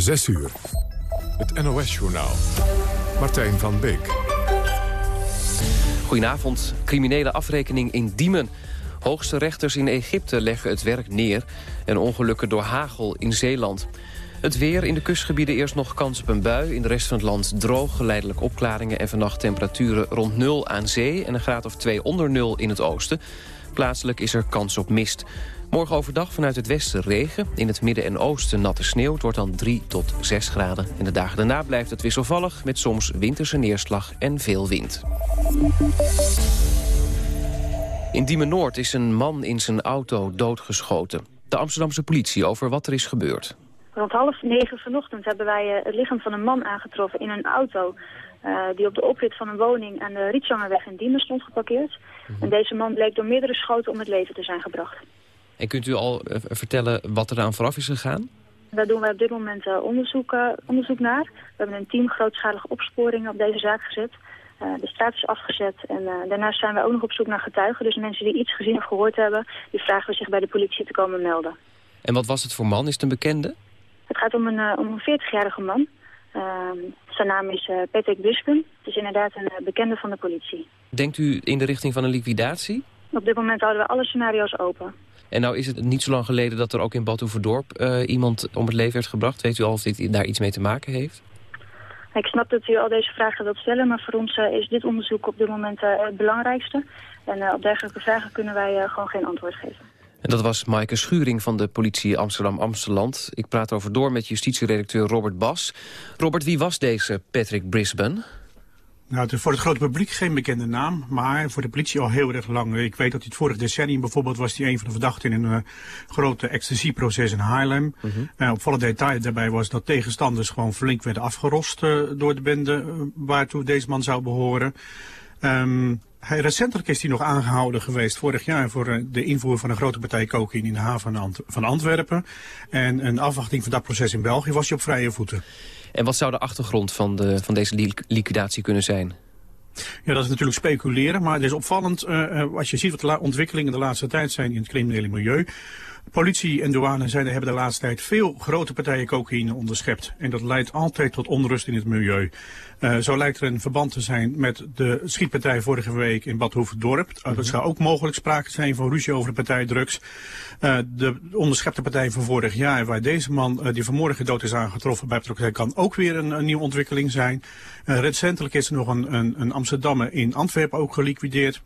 6 uur. Het NOS-journaal. Martijn van Beek. Goedenavond. Criminele afrekening in Diemen. Hoogste rechters in Egypte leggen het werk neer... en ongelukken door hagel in Zeeland. Het weer in de kustgebieden eerst nog kans op een bui. In de rest van het land droog, geleidelijk opklaringen... en vannacht temperaturen rond nul aan zee... en een graad of twee onder nul in het oosten. Plaatselijk is er kans op mist. Morgen overdag vanuit het westen regen. In het midden en oosten natte sneeuw. Het wordt dan 3 tot 6 graden. En de dagen daarna blijft het wisselvallig... met soms winterse neerslag en veel wind. In Diemen-Noord is een man in zijn auto doodgeschoten. De Amsterdamse politie over wat er is gebeurd. Rond half negen vanochtend hebben wij eh, het lichaam van een man aangetroffen in een auto... Uh, die op de oprit van een woning aan de Rietzangerweg in Diemen stond geparkeerd. En deze man bleek door meerdere schoten om het leven te zijn gebracht. En kunt u al uh, vertellen wat er aan vooraf is gegaan? Daar doen wij op dit moment uh, onderzoek, onderzoek naar. We hebben een team grootschalige opsporingen op deze zaak gezet. de straat is afgezet en daarnaast zijn we ook nog op zoek naar getuigen. Dus mensen die iets gezien of gehoord hebben, die vragen we zich bij de politie te komen melden. En wat was het voor man? Is het een bekende? Het gaat om een, om een 40-jarige man. Zijn naam is Patrick Brisbane. Het is inderdaad een bekende van de politie. Denkt u in de richting van een liquidatie? Op dit moment houden we alle scenario's open. En nou is het niet zo lang geleden dat er ook in Bad Oeverdorp uh, iemand om het leven werd gebracht. Weet u al of dit daar iets mee te maken heeft? Ik snap dat u al deze vragen wilt stellen, maar voor ons uh, is dit onderzoek op dit moment uh, het belangrijkste. En op dergelijke vragen kunnen wij gewoon geen antwoord geven. En dat was Maaike Schuring van de politie Amsterdam-Amsteland. Ik praat over door met justitieredacteur Robert Bas. Robert, wie was deze Patrick Brisbane? Nou, het is voor het grote publiek geen bekende naam, maar voor de politie al heel erg lang. Ik weet dat hij het vorige decennium bijvoorbeeld was hij een van de verdachten in een uh, grote ecstasy-proces in Haarlem. Mm -hmm. uh, opvallend detail daarbij was dat tegenstanders gewoon flink werden afgerost uh, door de bende waartoe deze man zou behoren. Um, hij, recentelijk is hij nog aangehouden geweest vorig jaar voor de invoer van een grote partij cocaïne in de haven van Antwerpen. En een afwachting van dat proces in België was hij op vrije voeten. En wat zou de achtergrond van, de, van deze liquidatie kunnen zijn? Ja, dat is natuurlijk speculeren, maar het is opvallend uh, als je ziet wat de ontwikkelingen de laatste tijd zijn in het criminele milieu. Politie en douane zijn, hebben de laatste tijd veel grote partijen cocaïne onderschept. En dat leidt altijd tot onrust in het milieu. Uh, zo lijkt er een verband te zijn met de schietpartij vorige week in Bad Hoeverdorp. Uh, dat zou ook mogelijk sprake zijn van ruzie over de partij drugs. Uh, de onderschepte partij van vorig jaar, waar deze man die vanmorgen dood is aangetroffen bij betrokkenheid, kan ook weer een, een nieuwe ontwikkeling zijn. recentelijk is er nog een, een, een Amsterdammer in Antwerpen ook geliquideerd.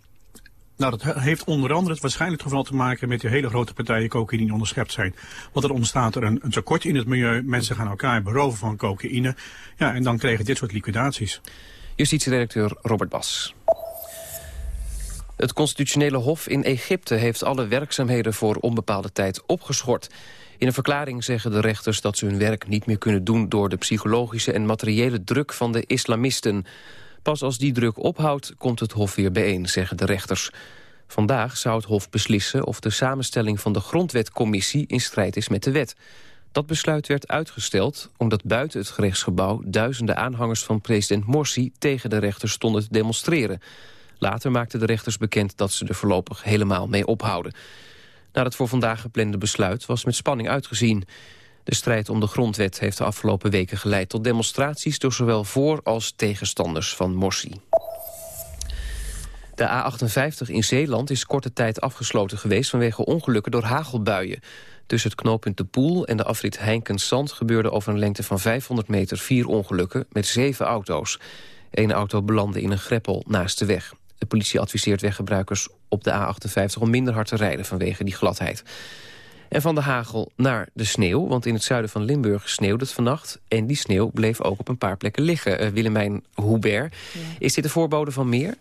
Nou, dat heeft onder andere het waarschijnlijk geval te maken met die hele grote partijen cocaïne die onderschept zijn. Want er ontstaat er een, een tekort in het milieu. Mensen gaan elkaar beroven van cocaïne. Ja, en dan kregen dit soort liquidaties. Justitieredacteur Robert Bas. Het constitutionele hof in Egypte heeft alle werkzaamheden voor onbepaalde tijd opgeschort. In een verklaring zeggen de rechters dat ze hun werk niet meer kunnen doen... door de psychologische en materiële druk van de islamisten. Pas als die druk ophoudt, komt het Hof weer bijeen, zeggen de rechters. Vandaag zou het Hof beslissen of de samenstelling van de Grondwetcommissie in strijd is met de wet. Dat besluit werd uitgesteld omdat buiten het gerechtsgebouw duizenden aanhangers van president Morsi tegen de rechters stonden te demonstreren. Later maakten de rechters bekend dat ze er voorlopig helemaal mee ophouden. Na het voor vandaag geplande besluit was met spanning uitgezien. De strijd om de grondwet heeft de afgelopen weken geleid tot demonstraties... door zowel voor- als tegenstanders van Morsi. De A58 in Zeeland is korte tijd afgesloten geweest... vanwege ongelukken door hagelbuien. Tussen het knooppunt De Poel en de afrit Heinkens-Zand... gebeurde over een lengte van 500 meter vier ongelukken met zeven auto's. Eén auto belandde in een greppel naast de weg. De politie adviseert weggebruikers op de A58 om minder hard te rijden vanwege die gladheid. En van de hagel naar de sneeuw, want in het zuiden van Limburg sneeuwde het vannacht. En die sneeuw bleef ook op een paar plekken liggen. Uh, Willemijn Hubert, ja. is dit de voorbode van meer?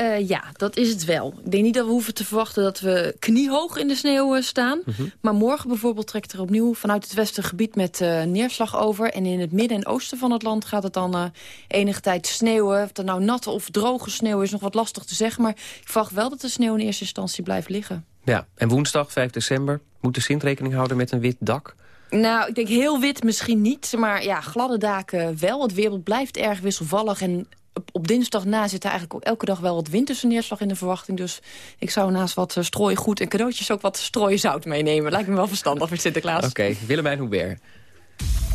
Uh, ja, dat is het wel. Ik denk niet dat we hoeven te verwachten dat we kniehoog in de sneeuw uh, staan. Mm -hmm. Maar morgen bijvoorbeeld trekt er opnieuw vanuit het westen gebied met uh, neerslag over. En in het midden en oosten van het land gaat het dan enige tijd sneeuwen. Of het nou natte of droge sneeuw is nog wat lastig te zeggen. Maar ik verwacht wel dat de sneeuw in eerste instantie blijft liggen. Ja, en woensdag 5 december moet de Sint rekening houden met een wit dak? Nou, ik denk heel wit misschien niet, maar ja, gladde daken wel. Het wereld blijft erg wisselvallig en op, op dinsdag na zit er eigenlijk ook elke dag wel wat winterse neerslag in de verwachting. Dus ik zou naast wat strooigoed en cadeautjes ook wat strooizout meenemen. Lijkt me wel verstandig voor Sinterklaas. Oké, okay. Willemijn Hubert.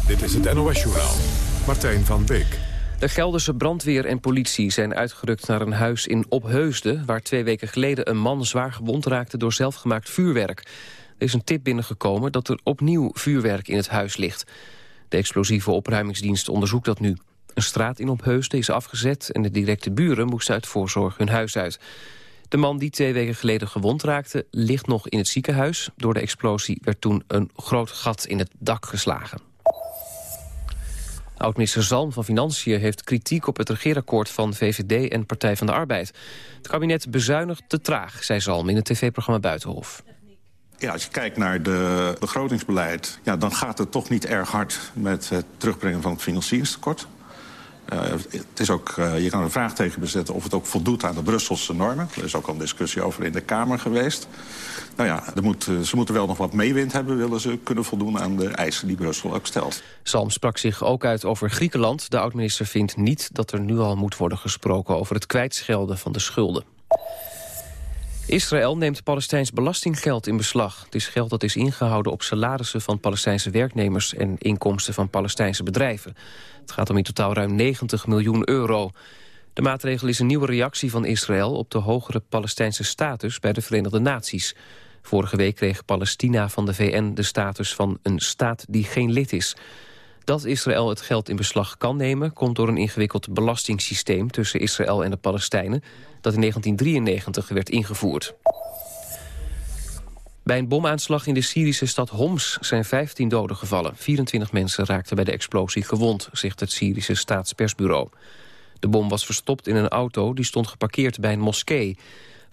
Dit is het NOS-journaal. Martijn van Beek. De Gelderse brandweer en politie zijn uitgerukt naar een huis in Opheusden... waar twee weken geleden een man zwaar gewond raakte door zelfgemaakt vuurwerk. Er is een tip binnengekomen dat er opnieuw vuurwerk in het huis ligt. De explosieve opruimingsdienst onderzoekt dat nu. Een straat in Opheusden is afgezet en de directe buren moesten uit voorzorg hun huis uit. De man die twee weken geleden gewond raakte ligt nog in het ziekenhuis. Door de explosie werd toen een groot gat in het dak geslagen. Oud-minister Zalm van Financiën heeft kritiek op het regeerakkoord van VVD en Partij van de Arbeid. Het kabinet bezuinigt te traag, zei Zalm in het tv-programma Buitenhof. Ja, als je kijkt naar de begrotingsbeleid... Ja, dan gaat het toch niet erg hard met het terugbrengen van het financieringstekort. Uh, het is ook, uh, je kan een vraagteken bezetten of het ook voldoet aan de Brusselse normen. Er is ook al een discussie over in de Kamer geweest. Nou ja, er moet, uh, ze moeten wel nog wat meewind hebben... willen ze kunnen voldoen aan de eisen die Brussel ook stelt. Salm sprak zich ook uit over Griekenland. De oud-minister vindt niet dat er nu al moet worden gesproken... over het kwijtschelden van de schulden. Israël neemt Palestijns belastinggeld in beslag. Het is geld dat is ingehouden op salarissen van Palestijnse werknemers... en inkomsten van Palestijnse bedrijven. Het gaat om in totaal ruim 90 miljoen euro. De maatregel is een nieuwe reactie van Israël... op de hogere Palestijnse status bij de Verenigde Naties. Vorige week kreeg Palestina van de VN de status van een staat die geen lid is... Dat Israël het geld in beslag kan nemen... komt door een ingewikkeld belastingssysteem tussen Israël en de Palestijnen... dat in 1993 werd ingevoerd. Bij een bomaanslag in de Syrische stad Homs zijn 15 doden gevallen. 24 mensen raakten bij de explosie gewond, zegt het Syrische staatspersbureau. De bom was verstopt in een auto die stond geparkeerd bij een moskee.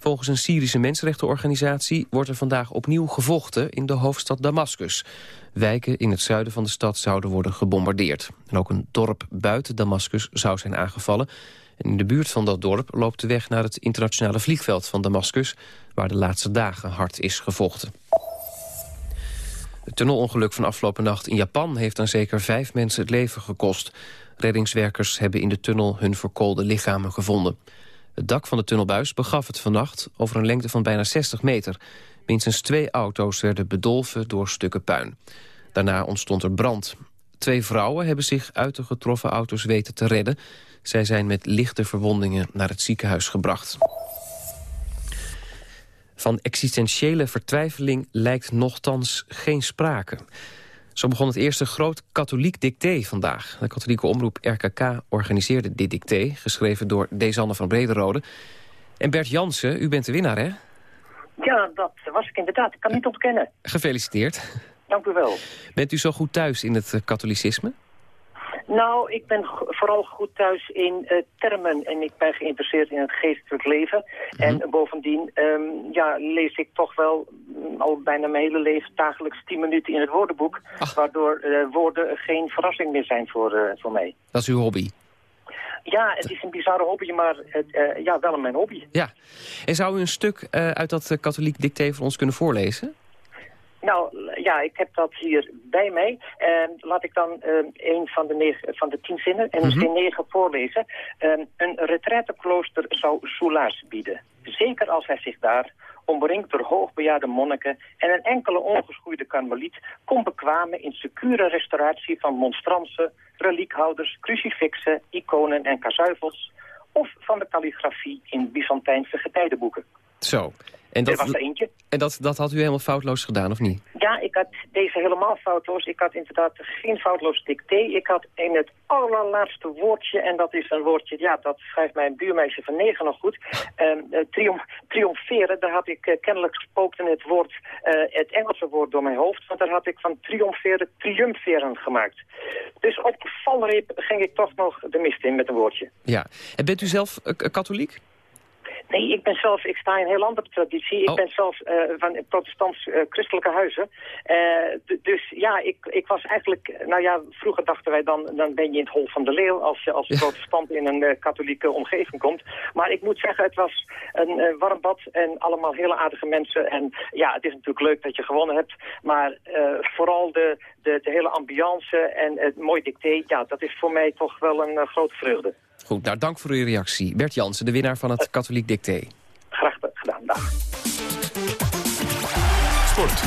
Volgens een Syrische mensenrechtenorganisatie wordt er vandaag opnieuw gevochten in de hoofdstad Damascus. Wijken in het zuiden van de stad zouden worden gebombardeerd. En ook een dorp buiten Damascus zou zijn aangevallen. En in de buurt van dat dorp loopt de weg naar het internationale vliegveld van Damascus... waar de laatste dagen hard is gevochten. Het tunnelongeluk van afgelopen nacht in Japan heeft aan zeker vijf mensen het leven gekost. Reddingswerkers hebben in de tunnel hun verkoolde lichamen gevonden. Het dak van de tunnelbuis begaf het vannacht over een lengte van bijna 60 meter. Minstens twee auto's werden bedolven door stukken puin. Daarna ontstond er brand. Twee vrouwen hebben zich uit de getroffen auto's weten te redden. Zij zijn met lichte verwondingen naar het ziekenhuis gebracht. Van existentiële vertwijfeling lijkt nogthans geen sprake. Zo begon het eerste groot katholiek dicté vandaag. De katholieke omroep RKK organiseerde dit dicté... geschreven door Desanne van Brederode. En Bert Jansen, u bent de winnaar, hè? Ja, dat was ik inderdaad. Ik kan niet ontkennen. Gefeliciteerd. Dank u wel. Bent u zo goed thuis in het katholicisme? Nou, ik ben vooral goed thuis in uh, termen en ik ben geïnteresseerd in het geestelijk leven. Mhm. En bovendien um, ja, lees ik toch wel mm, al bijna mijn hele leven dagelijks 10 minuten in het woordenboek. Waardoor uh, woorden geen verrassing meer zijn voor, uh, voor mij. Dat is uw hobby? Ja, het is een bizarre hobby, maar het, ja, wel mijn hobby. Ja. En zou u een stuk uit dat katholiek dicté voor ons kunnen voorlezen? Nou, ja, ik heb dat hier bij mij. En laat ik dan uh, een van de, negen, van de tien zinnen en misschien mm -hmm. negen voorlezen. Uh, een retraiteklooster zou soelaas bieden. Zeker als hij zich daar, omringd door hoogbejaarde monniken en een enkele ongeschoeide karmeliet, kon bekwamen in secure restauratie van monstransen, reliekhouders, crucifixen, iconen en kazuivels, of van de kalligrafie in Byzantijnse getijdenboeken. Zo. En dat, was er eentje. En dat, dat had u helemaal foutloos gedaan, of niet? Ja, ik had deze helemaal foutloos. Ik had inderdaad geen foutloos dicté. Ik had in het allerlaatste woordje, en dat is een woordje, ja, dat schrijft mijn buurmeisje van negen nog goed. Uh, triom, triomferen, daar had ik uh, kennelijk gespookt in het woord, uh, het Engelse woord door mijn hoofd. Want daar had ik van triomferen, triumferen gemaakt. Dus op de valreep ging ik toch nog de mist in met een woordje. Ja. En bent u zelf katholiek? Nee, ik ben zelf, ik sta in een heel andere traditie. Ik oh. ben zelf uh, van protestants-christelijke uh, huizen. Uh, dus ja, ik, ik was eigenlijk, nou ja, vroeger dachten wij dan, dan ben je in het hol van de leeuw als je als protestant in een katholieke omgeving komt. Maar ik moet zeggen, het was een warm bad en allemaal hele aardige mensen. En ja, het is natuurlijk leuk dat je gewonnen hebt, maar vooral de, de, de hele ambiance en het mooie dicté, ja, dat is voor mij toch wel een grote vreugde. Goed, nou dank voor uw reactie. Bert Jansen, de winnaar van het Katholiek Dicté. Graag gedaan, dag. Sport.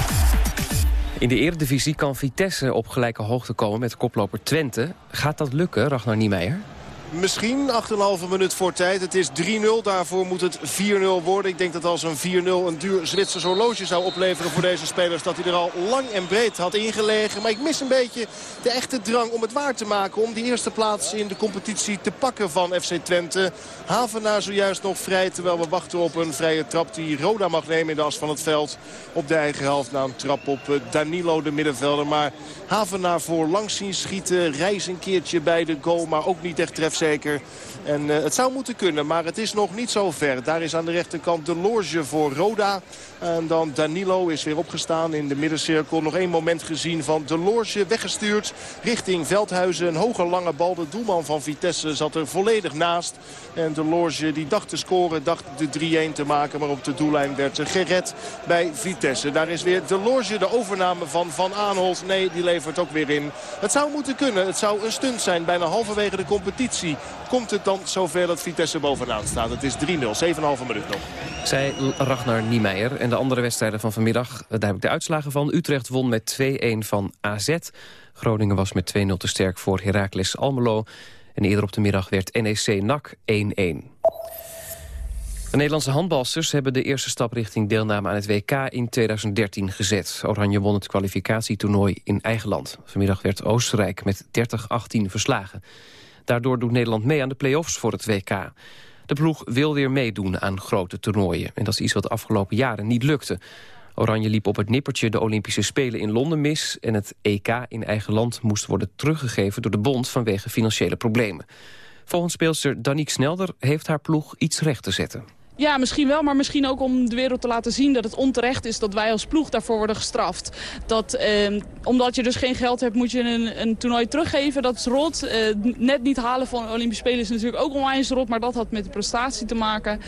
In de eredivisie kan Vitesse op gelijke hoogte komen met koploper Twente. Gaat dat lukken, Ragnar Niemeyer? Misschien 8,5 minuut voor tijd. Het is 3-0. Daarvoor moet het 4-0 worden. Ik denk dat als een 4-0 een duur Zwitsers horloge zou opleveren voor deze spelers... dat hij er al lang en breed had ingelegen. Maar ik mis een beetje de echte drang om het waar te maken. Om die eerste plaats in de competitie te pakken van FC Twente. Havenaar zojuist nog vrij. Terwijl we wachten op een vrije trap die Roda mag nemen in de as van het veld. Op de eigen helft na een trap op eh, Danilo de middenvelder. Maar Havenaar voor langs zien schieten. Reis een keertje bij de goal. Maar ook niet echt treft zeker. En uh, het zou moeten kunnen, maar het is nog niet zo ver. Daar is aan de rechterkant de loge voor Roda. En dan Danilo is weer opgestaan in de middencirkel. Nog één moment gezien van de loge weggestuurd richting Veldhuizen. Een hoge lange bal. De doelman van Vitesse zat er volledig naast. En de loge die dacht te scoren, dacht de 3-1 te maken. Maar op de doellijn werd gered bij Vitesse. Daar is weer de loge, de overname van Van Aanholt. Nee, die levert ook weer in. Het zou moeten kunnen. Het zou een stunt zijn. Bijna halverwege de competitie komt het dan zover dat Vitesse bovenaan staat. Het is 3-0, 7,5 minuut nog. Zij Ragnar Niemeyer. En de andere wedstrijden van vanmiddag, daar heb ik de uitslagen van. Utrecht won met 2-1 van AZ. Groningen was met 2-0 te sterk voor Heracles Almelo. En eerder op de middag werd NEC NAC 1-1. De Nederlandse handbalsters hebben de eerste stap richting deelname aan het WK in 2013 gezet. Oranje won het kwalificatietoernooi in eigen land. Vanmiddag werd Oostenrijk met 30-18 verslagen. Daardoor doet Nederland mee aan de play-offs voor het WK. De ploeg wil weer meedoen aan grote toernooien. En dat is iets wat de afgelopen jaren niet lukte. Oranje liep op het nippertje de Olympische Spelen in Londen mis... en het EK in eigen land moest worden teruggegeven door de bond... vanwege financiële problemen. Volgens speelster Danique Snelder heeft haar ploeg iets recht te zetten. Ja, misschien wel, maar misschien ook om de wereld te laten zien dat het onterecht is dat wij als ploeg daarvoor worden gestraft. Dat, eh, omdat je dus geen geld hebt, moet je een, een toernooi teruggeven. Dat is rot. Eh, net niet halen van Olympische Spelen is natuurlijk ook onwijs rot, maar dat had met de prestatie te maken.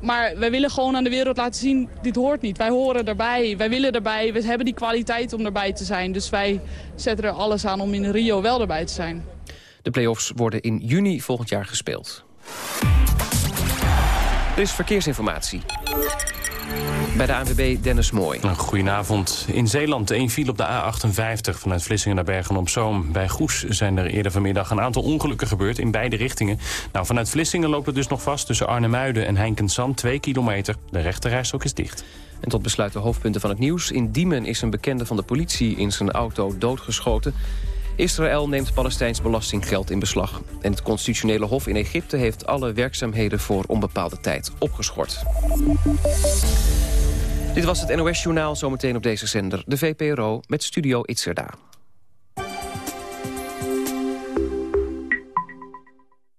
Maar wij willen gewoon aan de wereld laten zien, dit hoort niet. Wij horen erbij, wij willen erbij, we hebben die kwaliteit om erbij te zijn. Dus wij zetten er alles aan om in Rio wel erbij te zijn. De play-offs worden in juni volgend jaar gespeeld. Er is verkeersinformatie. Bij de ANWB Dennis Mooi. Goedenavond. In Zeeland een file op de A58 vanuit Vlissingen naar Bergen-op-Zoom. Bij Goes zijn er eerder vanmiddag een aantal ongelukken gebeurd in beide richtingen. Nou, vanuit Vlissingen loopt het dus nog vast tussen Arnhemuiden en Heinkensand 2 kilometer. De rechterrijstok is dicht. En tot besluit de hoofdpunten van het nieuws. In Diemen is een bekende van de politie in zijn auto doodgeschoten. Israël neemt Palestijns belastinggeld in beslag. En het constitutionele hof in Egypte heeft alle werkzaamheden voor onbepaalde tijd opgeschort. Dit was het NOS-journaal, zometeen op deze zender. De VPRO met Studio Itzerda.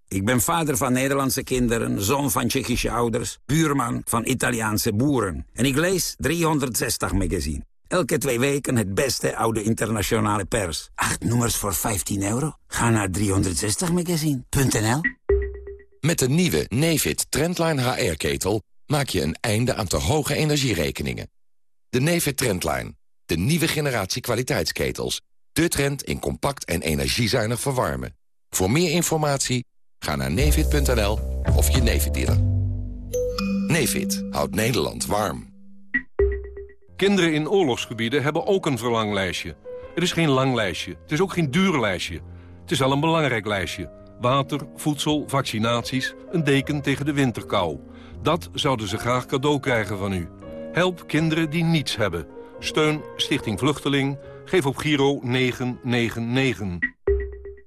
Ik ben vader van Nederlandse kinderen, zoon van Tsjechische ouders... buurman van Italiaanse boeren. En ik lees 360 magazine. Elke twee weken het beste oude internationale pers. Acht nummers voor 15 euro? Ga naar 360magazine.nl Met de nieuwe Nefit Trendline HR-ketel maak je een einde aan te hoge energierekeningen. De Nefit Trendline, de nieuwe generatie kwaliteitsketels. De trend in compact en energiezuinig verwarmen. Voor meer informatie ga naar nefit.nl of je Nefit dealer. Nefit houdt Nederland warm. Kinderen in oorlogsgebieden hebben ook een verlanglijstje. Het is geen lang lijstje, het is ook geen duur lijstje. Het is wel een belangrijk lijstje. Water, voedsel, vaccinaties, een deken tegen de winterkou. Dat zouden ze graag cadeau krijgen van u. Help kinderen die niets hebben. Steun Stichting Vluchteling. Geef op Giro 999.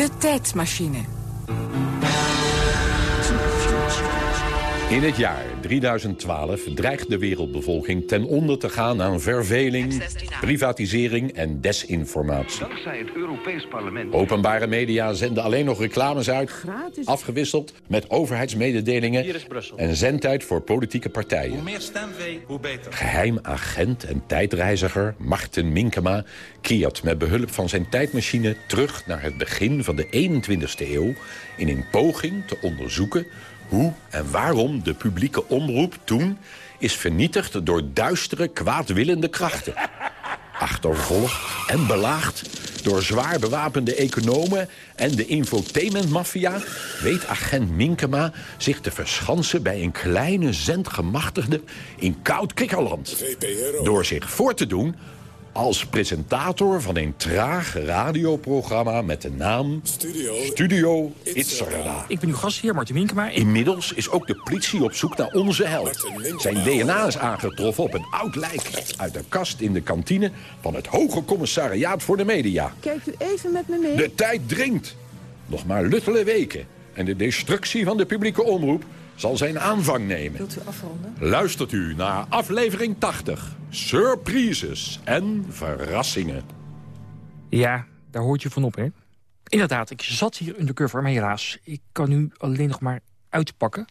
De tijdmachine. In het jaar 3012 dreigt de wereldbevolking ten onder te gaan aan verveling, privatisering en desinformatie. Dankzij het Europees Parlement. Openbare media zenden alleen nog reclames uit, afgewisseld met overheidsmededelingen en zendtijd voor politieke Hoe partijen. meer stemvee, hoe beter. Geheim agent en tijdreiziger Martin Minkema keert met behulp van zijn tijdmachine terug naar het begin van de 21ste eeuw in een poging te onderzoeken hoe en waarom de publieke omroep toen is vernietigd door duistere, kwaadwillende krachten. Achtervolgd en belaagd door zwaar bewapende economen en de infotainmentmafia... weet agent Minkema zich te verschansen bij een kleine zendgemachtigde in koud kikkerland. Door zich voor te doen als presentator van een traag radioprogramma met de naam Studio, Itzerda. Ik ben uw gastheer, Martin Minkema. Inmiddels is ook de politie op zoek naar onze held. Zijn DNA is aangetroffen op een oud lijk uit de kast in de kantine van het Hoge Commissariaat voor de Media. Kijkt u even met me mee? De tijd dringt. Nog maar luttele weken. En de destructie van de publieke omroep zal zijn aanvang nemen. Wilt u afronden? Luistert u naar aflevering 80. Surprises en verrassingen. Ja, daar hoort je van op, hè? Inderdaad, ik zat hier undercover, maar helaas... ik kan nu alleen nog maar uitpakken,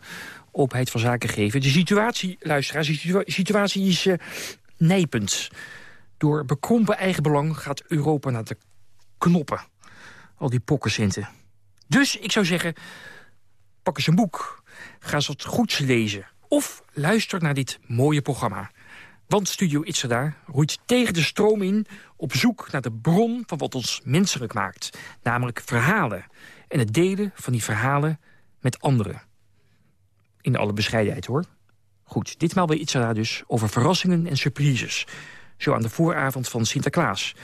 openheid van zaken geven. De situatie, luisteraars, de situa- situatie is eh, nijpend. Door bekrompen eigenbelang gaat Europa naar de knoppen. Al die pokkencinten. Dus ik zou zeggen, pak eens een boek. Ga eens wat goeds lezen. Of luister naar dit mooie programma. Want Studio Itzada roeit tegen de stroom in... op zoek naar de bron van wat ons menselijk maakt. Namelijk verhalen. En het delen van die verhalen met anderen. In alle bescheidenheid, hoor. Goed, ditmaal bij Itzada dus over verrassingen en surprises. Zo aan de vooravond van Sinterklaas.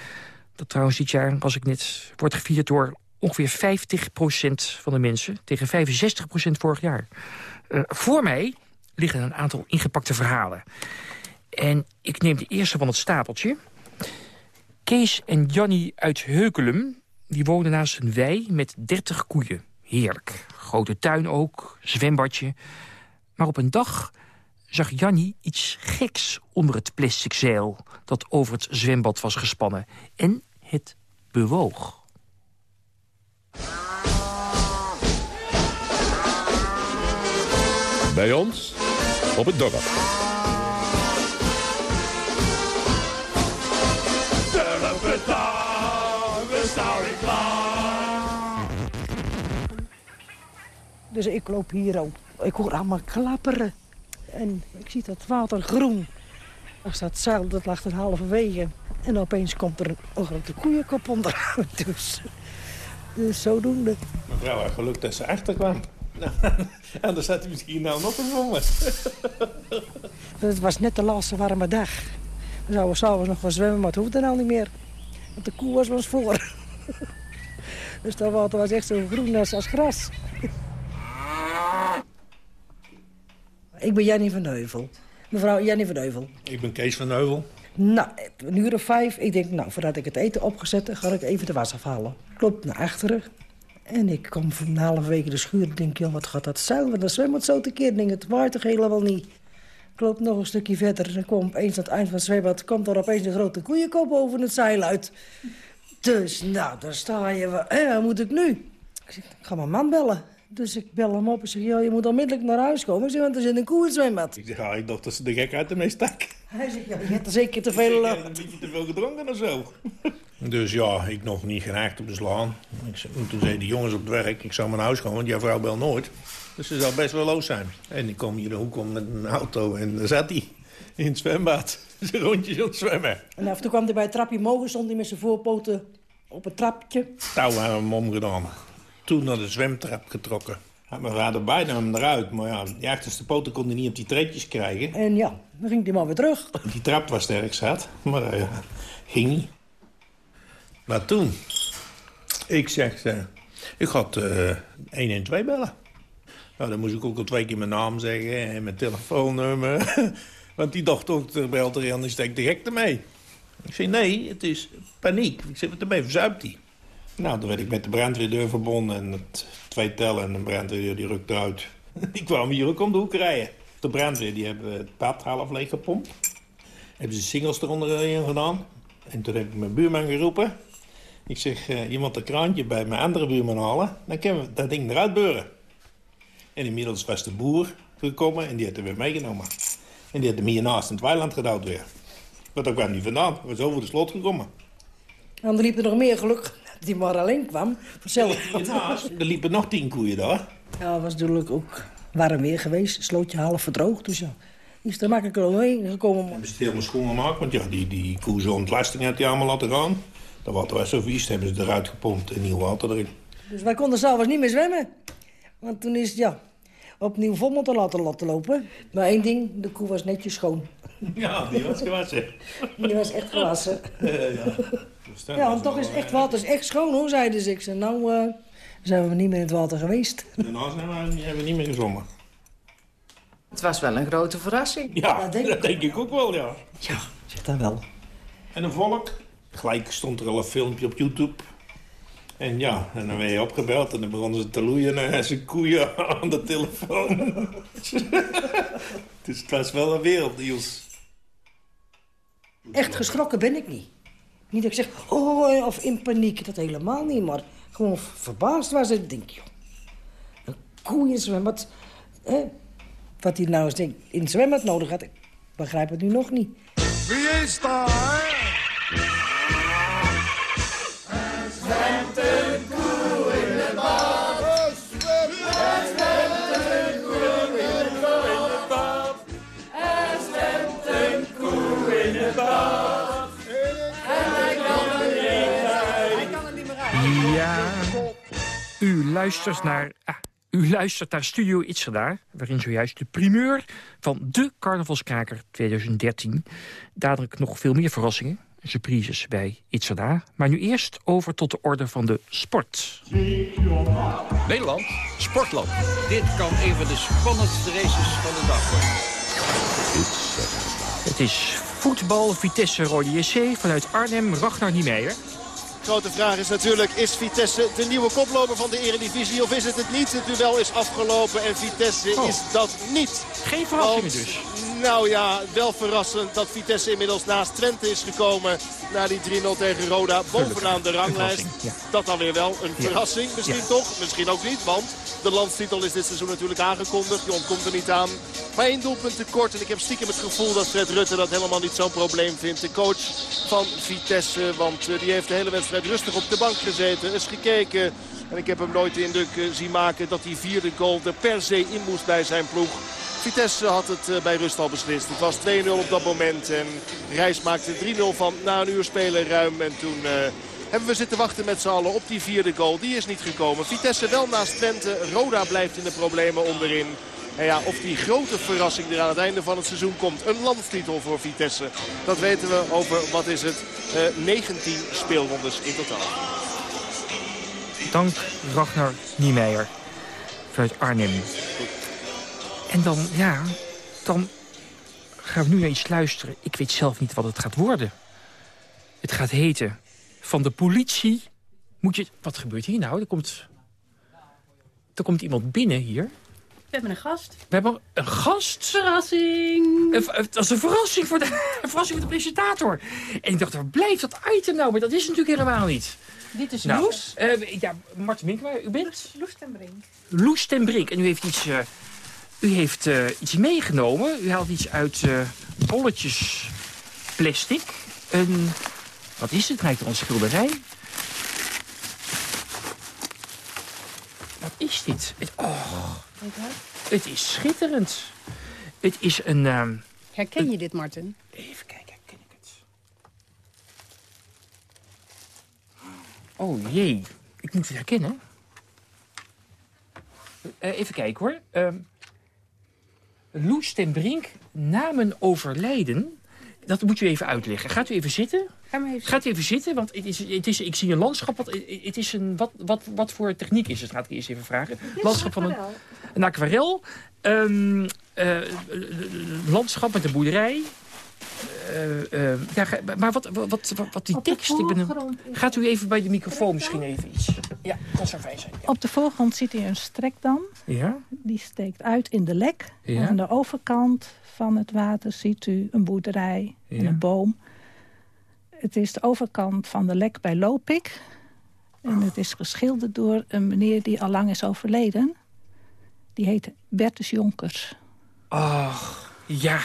Dat trouwens dit jaar, als ik net, wordt gevierd door ongeveer 50% van de mensen... tegen 65% vorig jaar. Eh, voor mij liggen een aantal ingepakte verhalen. En ik neem de eerste van het stapeltje. Kees en Jannie uit Heukelum... die wonen naast een wei met 30 koeien. Heerlijk. Grote tuin ook, zwembadje. Maar op een dag zag Jannie iets geks onder het plastic zeil... dat over het zwembad was gespannen. En het bewoog. Bij ons op het dorp. Dus ik loop hier ook. Ik hoor allemaal klapperen. En ik zie dat water groen. Daar staat zeil, dat lag er halverwege. En opeens komt er een grote koeienkop onder. Dus, dus zodoende. Mevrouw had geluk dat ze achterkwam. Nou, anders had hij misschien nou nog gevonden. Het was net de laatste warme dag. We zouden s'avonds nog gaan zwemmen, maar het hoefde nou niet meer. Want de koe was ons voor. Dus dat water was echt zo groen als, als gras. Ik ben Jannie van Heuvel. Mevrouw Jannie van Heuvel. Ik ben Kees van Heuvel. Nou, een uur of vijf. Ik denk, nou, voordat ik het eten opgezet heb, ga ik even de was afhalen. Klopt naar achteren. En ik kom van een halve week de schuur. Ik denk, joh, wat gaat dat zijn? Want dan zwembad zo te keer. Ik denk, het waait toch helemaal niet. Ik loop nog een stukje verder. En dan kom opeens aan het eind van het zwembad... komt er opeens een grote koeienkop over het zeil uit. Dus, nou, daar sta je. En wat moet ik nu? Ik zeg, ik ga mijn man bellen. Dus ik bel hem op en zeg, ja, je moet onmiddellijk naar huis komen. Ik zeg, want er zit een koe in het zwembad. Ik zeg, ja, ik dacht dat ze de gek uit ermee stak. Hij zegt, ja, je hebt er zeker te veel... Ik eh, heb beetje te veel gedronken of zo. Dus ja, ik nog niet geneigd op de slaan. Ik toen zei de jongens op het werk, ik zou naar huis gaan, want jouw vrouw belt nooit. Dus ze zou best wel los zijn. En ik kom hier de hoek om met een auto en daar zat hij. In het zwembad. Zijn rondjes aan het zwemmen. En af en toe kwam hij bij het trapje mogen, stond hij met zijn voorpoten op het trapje. Touw aan hem omgedaan. Toen naar de zwemtrap getrokken. Had mijn vader bijna hem eruit. Maar ja, die achterste poten kon hij niet op die treetjes krijgen. En ja, dan ging hij maar weer terug. Die trap was sterk zat. Maar eh, ging niet. Maar toen... Ik zeg... eh, ik had eh 112 bellen. Nou, dan moest ik ook al twee keer mijn naam zeggen en mijn telefoonnummer. Want die dacht ook, er belt er en is ik de gek ermee. Ik zei, nee, het is paniek. Ik zei, wat ermee verzuipt hij? Nou, toen werd ik met de brandweerdeur verbonden en het twee tellen en de brandweer die rukte uit. Die kwamen hier ook om de hoek rijden. De brandweer die hebben het pad half leeg gepompt. Hebben ze singles eronder in gedaan. En toen heb ik mijn buurman geroepen. Ik zeg, eh, je moet een kraantje bij mijn andere buurman halen. Dan kunnen we dat ding eruit beuren. En inmiddels was de boer gekomen en die had er weer meegenomen. En die had hem hiernaast in het weiland gedouwd weer. Maar dat kwam niet vandaan. Was over de slot gekomen. En dan liep er nog meer geluk dat hij maar alleen kwam. Vanzelf. Er liepen nog tien koeien daar. Ja, het was natuurlijk ook warm weer geweest. Slootje half verdroogd, dus ja. Die is er makkelijker omheen gekomen. Hebben ze het helemaal schoongemaakt, want ja, die, die koe ontlasting had hij allemaal laten gaan. Dat water was zo vies, hebben ze eruit gepompt en nieuw water erin. Dus wij konden s'avonds niet meer zwemmen. Want toen is het, ja, opnieuw vol moeten laten, laten lopen. Maar één ding, de koe was netjes schoon. Ja, die was gewassen. Die was echt gewassen. Ja. Dan Ja, want toch is echt water is echt schoon, hoor, zeiden ze. Ik zei, nou eh, zijn we niet meer in het water geweest. Daarna zijn we, hebben we niet meer gezongen. Het was wel een grote verrassing. Ja, dat denk, ik. ook wel, ja. Ja, zeg dat wel. En een volk. Gelijk stond er al een filmpje op YouTube. En ja, en dan werd je opgebeld en dan begonnen ze te loeien en zijn koeien aan de telefoon. dus het was wel een wereldnieuws. Echt geschrokken ben ik niet. Niet dat ik zeg, oh, of in paniek, dat helemaal niet. Maar gewoon verbaasd was ik. denk, joh, een koe in zwembad. Hè? Wat hij nou eens in zwembad nodig had, ik begrijp het nu nog niet. Wie is daar? Ja, u luistert naar... Ah, u luistert naar Studio Itzerda, waarin zojuist de primeur van de carnavalskraker 2013. Dadelijk nog veel meer verrassingen, surprises bij Itzerda. Maar nu eerst over tot de orde van de sport. Nederland, sportland. Dit kan een van de spannendste races van de dag worden. Het is voetbal, Vitesse Rode JC vanuit Arnhem, Ragnar Niemeyer. Grote vraag is natuurlijk, is Vitesse de nieuwe koploper van de Eredivisie of is het het niet? Het duel is afgelopen en Vitesse Oh. is dat niet. Geen verrassingen dus. Nou ja, wel verrassend dat Vitesse inmiddels naast Twente is gekomen... na die 3-0 tegen Roda bovenaan de ranglijst. Dat dan weer wel een Ja. verrassing. Misschien Ja. toch, misschien ook niet. Want de landstitel is dit seizoen natuurlijk aangekondigd. Die ontkomt er niet aan. Maar één doelpunt tekort. En ik heb stiekem het gevoel dat Fred Rutte dat helemaal niet zo'n probleem vindt. De coach van Vitesse. Want eh, die heeft de hele wedstrijd rustig op de bank gezeten. Is gekeken. En ik heb hem nooit de indruk eh, zien maken dat die vierde goal er per se in moest bij zijn ploeg. Vitesse had het eh, bij rust al beslist. Het was 2-0 op dat moment. En Reis maakte 3-0 van na een uur spelen ruim. En toen eh, hebben we zitten wachten met z'n allen op die vierde goal. Die is niet gekomen. Vitesse wel naast Twente. Roda blijft in de problemen onderin. En ja, of die grote verrassing er aan het einde van het seizoen komt. Een landstitel voor Vitesse. Dat weten we over, wat is het, eh 19 speelrondes in totaal. Dank Ragnar Niemeyer vanuit Arnhem. En dan, ja, dan gaan we nu naar iets luisteren. Ik weet zelf niet wat het gaat worden. Het gaat heten, van de politie moet je... Wat gebeurt hier nou? Er komt, er komt iemand binnen hier. We hebben een gast. We hebben een gast. Verrassing. Dat is een verrassing voor de, een verrassing voor de presentator. En ik dacht, waar blijft dat item nou? Maar dat is natuurlijk helemaal niet. Dit is Nou, Loes. eh, ja, Martin Minkema, u bent? Loes ten Brink. Loes ten Brink. En u heeft iets, eh, u heeft, eh, iets meegenomen. U haalt iets uit eh, bolletjes plastic. Een, wat is het? Lijkt een schilderij. Wat is dit? Het, oh, het is schitterend. Het is een... ehm, Herken je dit, Martin? Even kijken, herken ik het? Oh jee, ik moet het herkennen. Eh, even kijken hoor. Ehm Loes ten Brink, namen overlijden. Dat moet u even uitleggen. Gaat u even zitten? Ga maar even Gaat u even zitten, want het is, het is, ik zie een landschap. Wat, het is een, wat, wat, wat voor techniek is het? Gaat ik eerst even vragen. landschap van een, een aquarel. Eh, landschap met een boerderij. Eh, eh, ja, maar wat, wat, wat, wat die tekst... Ik ben een- gaat u even bij de microfoon misschien even iets... Ja, dat zou fijn zijn. Op de voorgrond ziet u een strekdam. Ja? Die steekt uit in de lek. Ja. En aan de overkant van het water ziet u een boerderij en een boom. Het is de overkant van de lek bij Lopik. En het is geschilderd door een meneer die al lang is overleden. Die heet Bertus Jonkers. Ach, ja.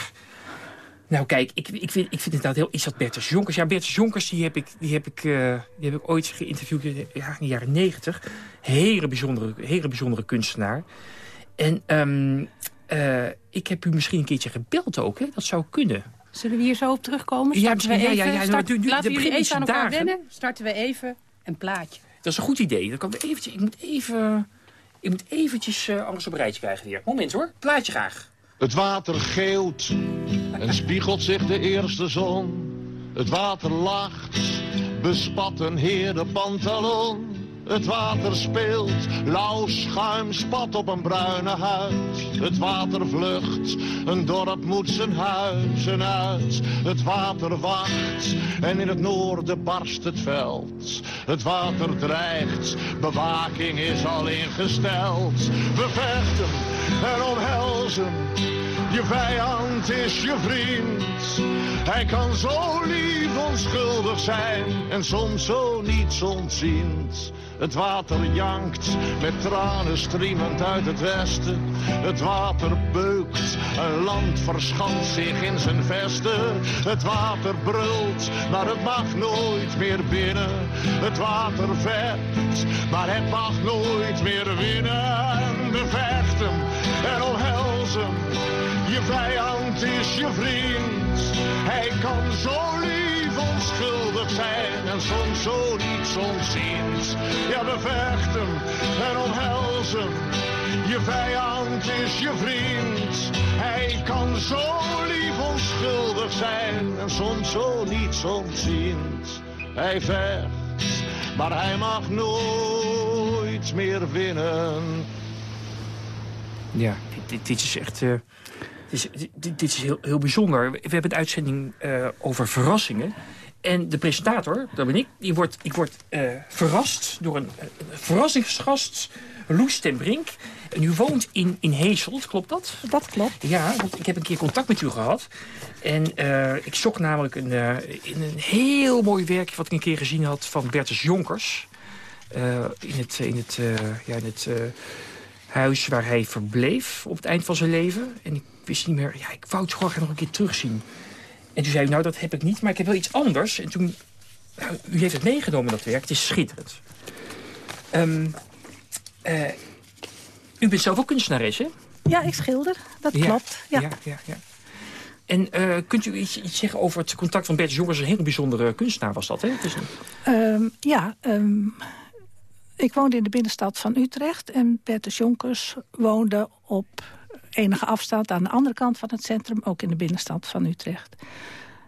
Nou kijk, ik, ik, vind, ik vind inderdaad heel... Is dat Bertus Jonkers? Ja, Bertus Jonkers die heb ik, die heb ik, eh, die heb ik ooit geïnterviewd in de, ja, in de jaren negentig. Hele bijzondere, hele bijzondere kunstenaar. En ehm, eh, ik heb u misschien een keertje gebeld ook, hè? Dat zou kunnen. Zullen we hier zo op terugkomen? Ja, Starten we misschien- ja, even, ja, ja, start- nu- nu- laten de jullie even aan elkaar dagen. wennen. Starten we even een plaatje. Dat is een goed idee. Dan kan ik, eventjes, ik moet even... Ik moet eventjes eh, alles op een rijtje krijgen weer. Moment hoor. Plaatje graag. Het water geeuwt en spiegelt zich de eerste zon. Het water lacht, bespat een heerde pantalon. Het water speelt, lauw schuim spat op een bruine huid. Het water vlucht, een dorp moet zijn huizen uit. Het water wacht en in het noorden barst het veld. Het water dreigt, bewaking is al ingesteld. We vechten en omhelzen, je vijand is je vriend. Hij kan zo lief onschuldig zijn en soms zo niets ontziend. Het water jankt met tranen striemend uit het westen. Het water beukt, een land verschanst zich in zijn vesten. Het water brult, maar het mag nooit meer binnen. Het water vecht, maar het mag nooit meer winnen. We vechten en omhelzen, je vijand is je vriend. Hij kan zo lief onschuldig zijn en soms zo niets ontziend. Ja, we vechten en omhelzen. Je vijand is je vriend. Hij kan zo lief onschuldig zijn en soms zo niets ontziend. Hij vecht, maar hij mag nooit meer winnen. Ja, dit, dit, dit is echt... eh, dit, is, dit, dit is heel, heel bijzonder. We hebben een uitzending eh, over verrassingen. En de presentator, dat ben ik, die wordt, ik word eh, verrast door een, eh, verrassingsgast, Loes ten Brink. En u woont in, in Heeselt, klopt dat? Dat klopt. Ja, want ik heb een keer contact met u gehad. En ik zocht namelijk een, in een heel mooi werkje... wat ik een keer gezien had van Bertus Jonkers. In het, in het, ja, in het huis waar hij verbleef op het eind van zijn leven. En ik wist niet meer... Ja, ik wou het gewoon nog een keer terugzien. En toen zei u, nou, dat heb ik niet, maar ik heb wel iets anders. En toen... Nou, u heeft het meegenomen, dat werk. Het is schitterend. Ehm, eh, u bent zelf ook kunstenares, hè? Ja, ik schilder. Dat Ja, klopt. Ja. ja, ja, ja. En eh, kunt u iets, iets zeggen over het contact van Bert Jonkers? Een hele bijzondere kunstenaar was dat, hè? Het is een- Ehm, ja, ehm, ik woonde in de binnenstad van Utrecht. En Bertus Jonkers woonde op enige afstand aan de andere kant van het centrum. Ook in de binnenstad van Utrecht.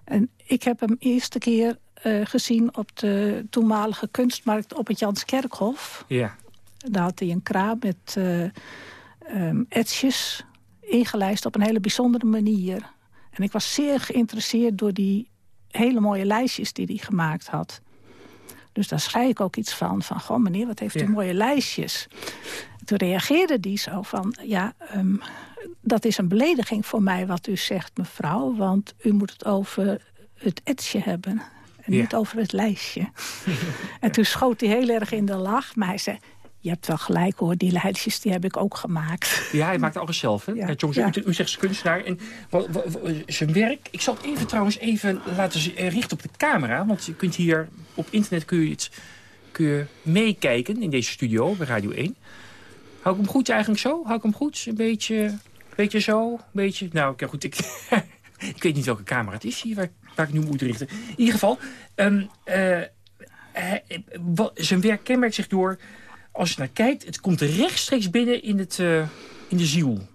En ik heb hem eerste keer eh, gezien op de toenmalige kunstmarkt op het Janskerkhof. Ja. Daar had hij een kraam met etsjes ingelijst op een hele bijzondere manier. En ik was zeer geïnteresseerd door die hele mooie lijstjes die hij gemaakt had. Dus daar schrijf ik ook iets van. Van, goh meneer, wat heeft u Ja. mooie lijstjes. Toen reageerde die zo van, ja, ehm, dat is een belediging voor mij wat u zegt, mevrouw. Want u moet het over het etsje hebben. En Ja. niet over het lijstje. en toen schoot hij heel erg in de lach. Maar hij zei, je hebt wel gelijk hoor, die lijstjes die heb ik ook gemaakt. Ja, hij maakt alles zelf. Hè? Ja. jongens, ja. U, u zegt kunstenaar. En zijn werk... Ik zal het even trouwens even laten eh, richten op de camera. Want je kunt hier op internet kun je het kun je meekijken in deze studio bij Radio 1. Hou ik hem goed eigenlijk zo? Hou ik hem goed? Een beetje, beetje zo? Een beetje... Nou, oké, goed. Ik, ik weet niet welke camera het is hier waar, waar ik nu moet richten. In ieder geval... ehm, eh, hij- eh, zijn werk kenmerkt zich door... Als je naar kijkt, het komt rechtstreeks binnen in, het, eh, in de ziel. Zullen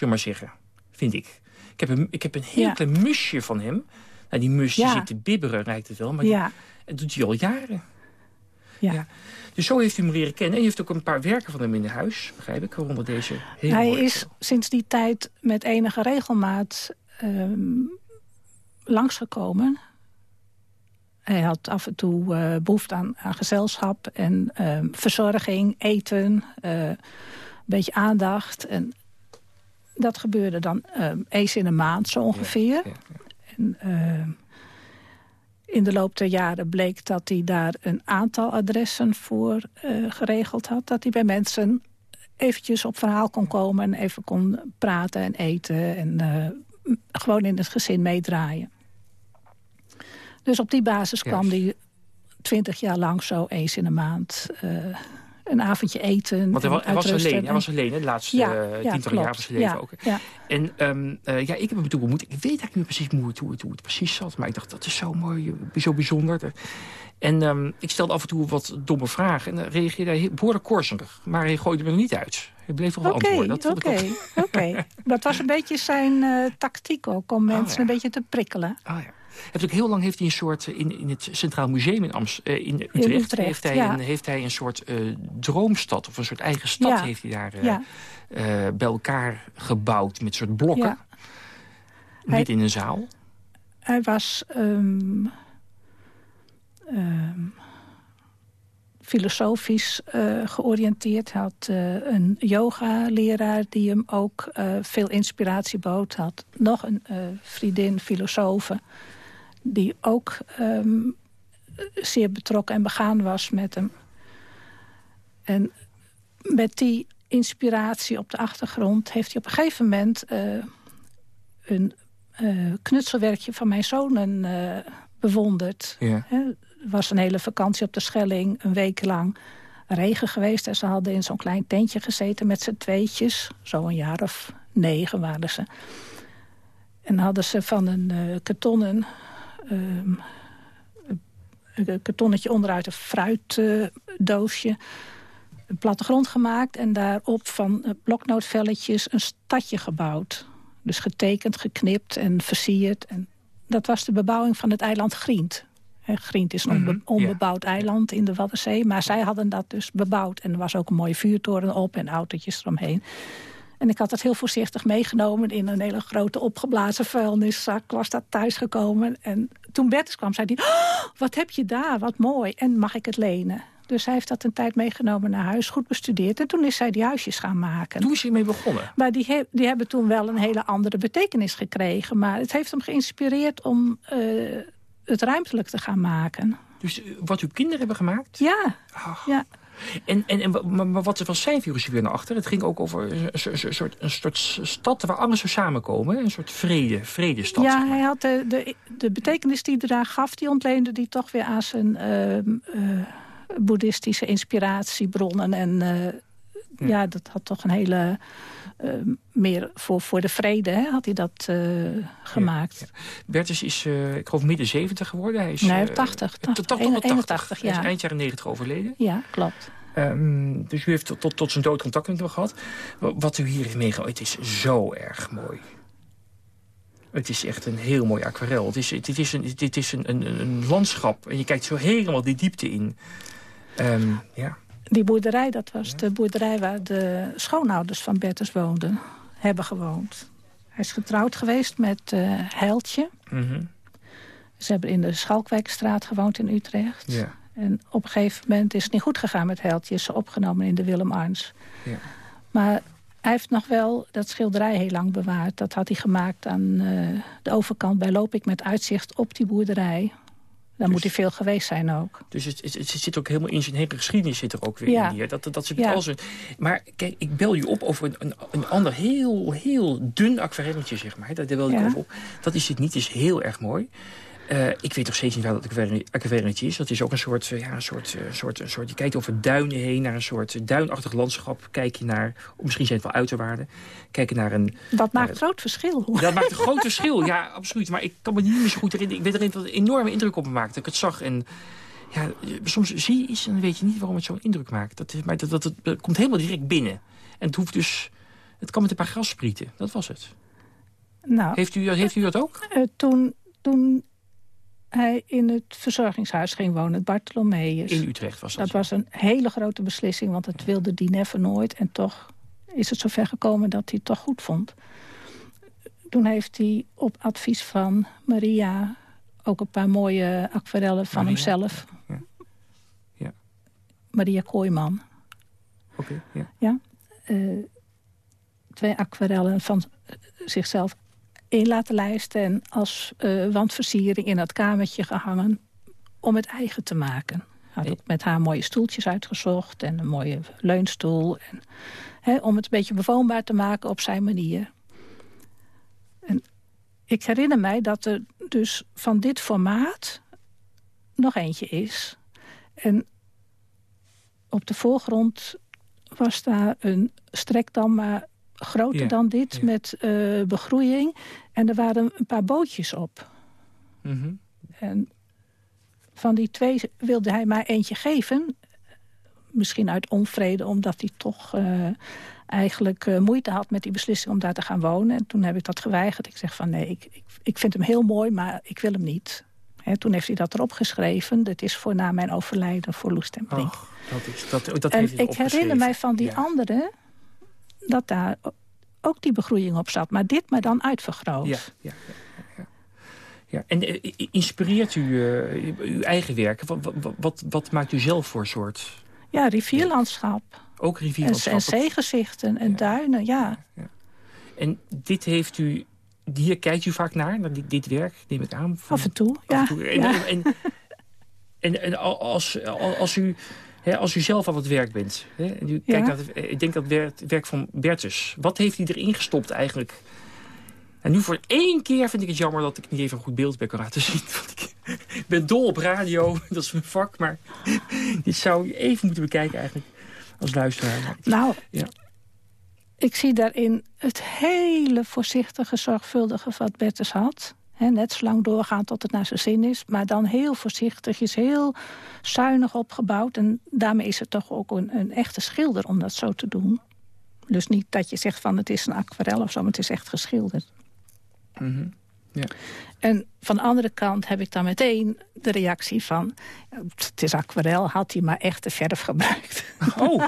we maar zeggen. Vind ik. Ik heb een, ik heb een heel Ja. klein musje van hem. Nou, die mus die Ja. zit te bibberen, lijkt het wel. Maar Ja. dat doet hij al jaren. Ja. Dus zo heeft u hem leren kennen. En u heeft ook een paar werken van hem in de huis, begrijp ik. Waaronder deze hele Hij mooie- is sinds die tijd met enige regelmaat ehm, langsgekomen. Hij had af en toe eh, behoefte aan, aan gezelschap en ehm, verzorging, eten, eh, een beetje aandacht. En dat gebeurde dan ehm, eens in een maand zo ongeveer. En, ehm, in de loop der jaren bleek dat hij daar een aantal adressen voor eh, geregeld had. Dat hij bij mensen eventjes op verhaal kon komen en even kon praten en eten. En gewoon in het gezin meedraaien. Dus op die basis kwam hij twintig jaar lang zo eens in een maand eh, een avondje eten. Want hij, en wa- hij was alleen, hij was alleen, hè, de laatste Ja, eh, ja, tientallen jaar klopt. van zijn leven Ja, ook. ja. En ehm, eh, ja, ik heb hem toen ontmoet. Ik weet eigenlijk niet precies hoe het, hoe, het, hoe het precies zat. Maar ik dacht, dat is zo mooi, eh, zo bijzonder. En ehm, ik stelde af en toe wat domme vragen. En dan reageerde hij behoorlijk korserig. Maar hij gooide me er niet uit. Hij bleef toch wel Oké, antwoorden. Dat vond oké, oké. Dat was een beetje zijn eh, tactiek ook, om mensen ja. een beetje te prikkelen. Ah, ja. Heeft ook heel lang heeft hij een soort eh, in, in het Centraal Museum in, Amst, eh, in Utrecht, Utrecht, heeft, hij ja. een, heeft hij een soort eh, droomstad of een soort eigen stad Ja, heeft hij daar ja. bij elkaar gebouwd met soort blokken. Niet in een zaal. Hij was ehm, ehm, filosofisch georiënteerd. Hij had een yoga-leraar die hem ook veel inspiratie bood. Hij had nog een vriendin, filosofe, die ook ehm, zeer betrokken en begaan was met hem. En met die inspiratie op de achtergrond heeft hij op een gegeven moment... eh, een eh, knutselwerkje van mijn zonen eh, bewonderd. Ja. Er was een hele vakantie op de Schelling, een week lang regen geweest. En ze hadden in zo'n klein tentje gezeten met z'n tweetjes. Zo een jaar of negen waren ze. En hadden ze van een eh, kartonnen... ehm, een kartonnetje onderuit een fruitdoosje... een plattegrond gemaakt en daarop van eh, bloknootvelletjes een stadje gebouwd. Dus getekend, geknipt en versierd. En dat was de bebouwing van het eiland Grient. Grient is een onbe- Mhm, ja. onbebouwd eiland in de Waddenzee. Maar zij hadden dat dus bebouwd. En er was ook een mooie vuurtoren op en autootjes eromheen. En ik had het heel voorzichtig meegenomen in een hele grote opgeblazen vuilniszak. Was dat thuisgekomen. En toen Bertus kwam, zei hij, "Oh, wat heb je daar, wat mooi. En mag ik het lenen? Dus hij heeft dat een tijd meegenomen naar huis, goed bestudeerd. En toen is zij die huisjes gaan maken. Toen is hij mee begonnen. Maar die, he- die hebben toen wel een hele andere betekenis gekregen. Maar het heeft hem geïnspireerd om eh, het ruimtelijk te gaan maken. Dus eh, wat uw kinderen hebben gemaakt? Ja, ja. En, en, maar, maar wat was zijn filosofie naar achter? Het ging ook over een, soort- een soort, een soort stad waar alles zou samenkomen. Een soort vrede, vredestad. Ja, hij had de, de, de betekenis die hij daar gaf... die ontleende die toch weer aan zijn ehm, eh, boeddhistische inspiratiebronnen. En eh, ja. dat had toch een hele... ehm, meer voor, voor de vrede hè, had hij dat eh, gemaakt. Bertus is, eh, ik geloof, midden 70 geworden. Hij is, Nee, eh, 80, tot- tot- tot 81, 81, Hij is ja. eind jaren 90 overleden. Ja, klopt. Ehm, dus u heeft tot, tot, tot zijn dood contact met hem gehad. Wa- Wat u hier heeft meegenomen, het is zo erg mooi. Het is echt een heel mooi aquarel. Het is, dit is, een, dit is een, een, een landschap en je kijkt zo helemaal die diepte in. Ehm, ja. Die boerderij, dat was de boerderij waar de schoonouders van Bertus woonden. Hebben gewoond. Hij is getrouwd geweest met eh Heiltje. Mhm. Ze hebben in de Schalkwijkstraat gewoond in Utrecht. Ja. En op een gegeven moment is het niet goed gegaan met Heiltje. Is ze opgenomen in de Willem Arns. Ja. Maar hij heeft nog wel dat schilderij heel lang bewaard. Dat had hij gemaakt aan eh, de overkant bij Loopik... met uitzicht op die boerderij. Dan moet hij veel geweest zijn ook. Dus het, het, het zit ook helemaal in zijn hele geschiedenis zit er ook weer Ja. in hier. Dat, dat, zit Ja. Maar kijk, ik bel je op over een, een, ander heel, heel dun aquarelletje, zeg maar. Daar bel ik Ja. over op. Dat is het niet, is heel erg mooi. Eh, ik weet nog steeds niet waar dat aquarelletje is. Dat is ook een soort, eh, ja, een soort, eh, soort, een soort... Je kijkt over duinen heen, naar een soort duinachtig landschap. Kijk je naar, of misschien zijn het wel uiterwaarden. Kijk je naar een... Dat maakt groot verschil. hoor. Dat maakt een groot verschil, ja, absoluut. Maar ik kan me niet meer zo goed herinneren. Ik weet erin dat het een enorme indruk op me maakte. Dat ik het zag en... Ja, soms zie je iets en dan weet je niet waarom het zo'n indruk maakt. Dat, is- maar dat, dat, dat, dat komt helemaal direct binnen. En het hoeft dus... Het kan met een paar grassprieten. Dat was het. Nou, Heeft u, heeft u dat ook? toen, toen hij in het verzorgingshuis ging wonen, het Bartholomeus. In Utrecht was dat. Dat was een hele grote beslissing, want het wilde die never nooit. En toch is het zover gekomen dat hij het toch goed vond. Toen heeft hij op advies van Maria ook een paar mooie aquarellen van Maria? hemzelf. Ja. Ja. Maria Kooijman. Oké, ja. Ja. eh, twee aquarellen van zichzelf in laten lijsten... en als eh, wandversiering in dat kamertje gehangen om het eigen te maken. Hij had ook met haar mooie stoeltjes uitgezocht en een mooie leunstoel. En, hè, om het een beetje bewoonbaar te maken op zijn manier. En ik herinner mij dat er dus van dit formaat nog eentje is. En op de voorgrond was daar een strekdam, maar groter Ja, dan dit, met eh, begroeiing. En er waren een paar bootjes op. Mhm. En van die twee wilde hij maar eentje geven. Misschien uit onvrede, omdat hij toch eh, eigenlijk eh, moeite had met die beslissing om daar te gaan wonen. En toen heb ik dat geweigerd. Ik zeg van nee, ik, ik, ik vind hem heel mooi, maar ik wil hem niet. Hè, toen heeft hij dat erop geschreven. Dat is voor na mijn overlijden voor Loes ten Brink. Och, dat is, dat, dat en ik herinner mij van die Ja. andere... dat daar ook die begroeiing op zat. Maar dit maar dan uitvergroot. Ja, ja, ja. En eh, inspireert u eh, uw eigen werk? Wat, wat, maakt u zelf voor soort? Ja, rivierlandschap. Ook En, rivierlandschap? en zeegezichten en duinen, ja. En dit heeft u... Hier kijkt u vaak naar, naar dit, dit werk, neem ik aan? Van- Af en toe, af en ja. toe. En, en, en, en al- als, al- als, u, als u zelf aan het werk bent... Hè, en u kijkt Ja. naar het, ik denk dat het werk van Bertus... wat heeft hij erin gestopt eigenlijk? En nu voor één keer vind ik het jammer dat ik niet even een goed beeld bij kan laten zien. Want ik, ben dol op radio, dat is mijn vak. Maar dit zou je even moeten bekijken eigenlijk als luisteraar. Nou, Ja. ik zie daarin het hele voorzichtige, zorgvuldige wat Bertus had. Hè, net zo lang doorgaan tot het naar zijn zin is. Maar dan heel voorzichtig, is heel zuinig opgebouwd. En daarmee is het toch ook een, een echte schilder om dat zo te doen. Dus niet dat je zegt van het is een aquarel of zo, maar het is echt geschilderd. Mhm. Ja. En van de andere kant heb ik dan meteen de reactie van... het is aquarel, had hij maar echte verf gebruikt. Oh,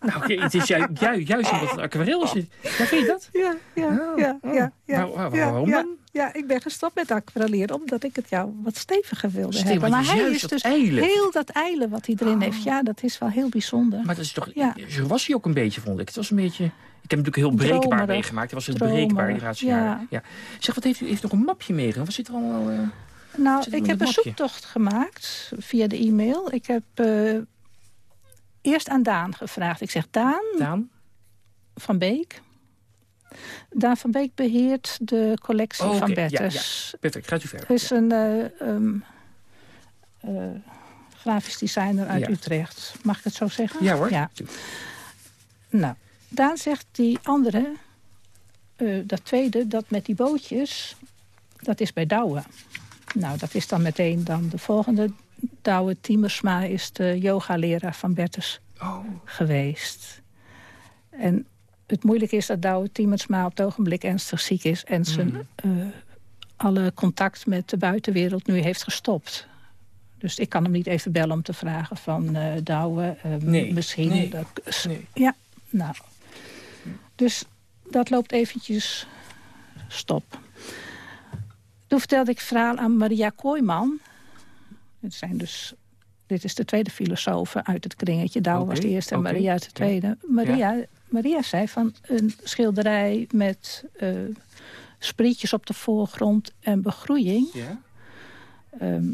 nou, oké, het is ju ju- juist omdat het aquarel is. Ja, vind je dat? Ja, ja, Oh, ja, oh. ja, ja, Waar- waar- ja, waarom ja. dan? Ja, ik ben gestopt met aquarelleren omdat ik het jou wat steviger wilde hebben. Maar hij is dus eilen. heel dat eilen wat hij erin heeft. Ja, dat is wel heel bijzonder. Maar dat is toch... Ja. Zo was hij ook een beetje, vond ik. Het was een beetje... Ik heb hem natuurlijk heel breekbaar Dromerig. meegemaakt. Hij was het breekbaar in de Dromerig, laatste ja. jaren. Ja. Zeg, wat heeft u heeft nog een mapje meegenomen? Wat zit er allemaal... eh, Nou, zit er ik in heb het een zoektocht gemaakt via de e-mail. Ik heb eh, eerst aan Daan gevraagd. Ik zeg, Daan, Daan? van Beek. Daan van Beek beheert de collectie Oh, van oké. Ja, Bertus. ja. Perfect, gaat u verder. Er is een eh, ehm, eh, grafisch designer uit. Utrecht. Mag ik het zo zeggen? Ja hoor. Ja. Nou, Daan zegt die andere, eh, dat tweede, dat met die bootjes, dat is bij Douwe. Nou, dat is dan meteen dan de volgende. Douwe Tiemersma is de yogaleraar van Bertus Oh. geweest. En het moeilijke is dat Douwe Tiemersma op het ogenblik ernstig ziek is... en zijn Mhm. eh, alle contact met de buitenwereld nu heeft gestopt. Dus ik kan hem niet even bellen om te vragen van eh Douwe, eh, Nee, misschien... nee, dat- nee. Ja, nou. Dus dat loopt eventjes stop. Toen vertelde ik het verhaal aan Maria Kooijman. Het zijn dus, dit is de tweede filosoof uit het kringetje. Douwe was de eerste en Maria de tweede. Maria, Maria zei van een schilderij met eh, sprietjes op de voorgrond en begroeiing. Ja? Ehm,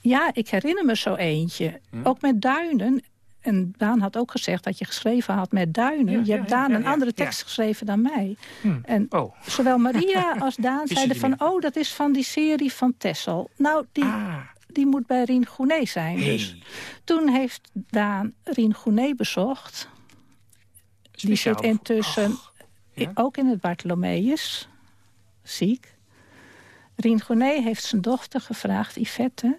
Ja, ik herinner me zo eentje. Hm? Ook met Duinen. En Daan had ook gezegd dat je geschreven had met Duinen. Ja, je hebt ja, Daan ja, een andere tekst geschreven dan mij. Hm. En Oh. zowel Maria als Daan zeiden van... meer? oh, dat is van die serie van Tessel. Nou, die, die moet bij Rien Gounet zijn. Ah. Dus toen heeft Daan Rien Gounet bezocht. Die Speciaal. zit intussen ook in het Bartholomeus. Ziek. Rien Gounet heeft zijn dochter gevraagd, Yvette...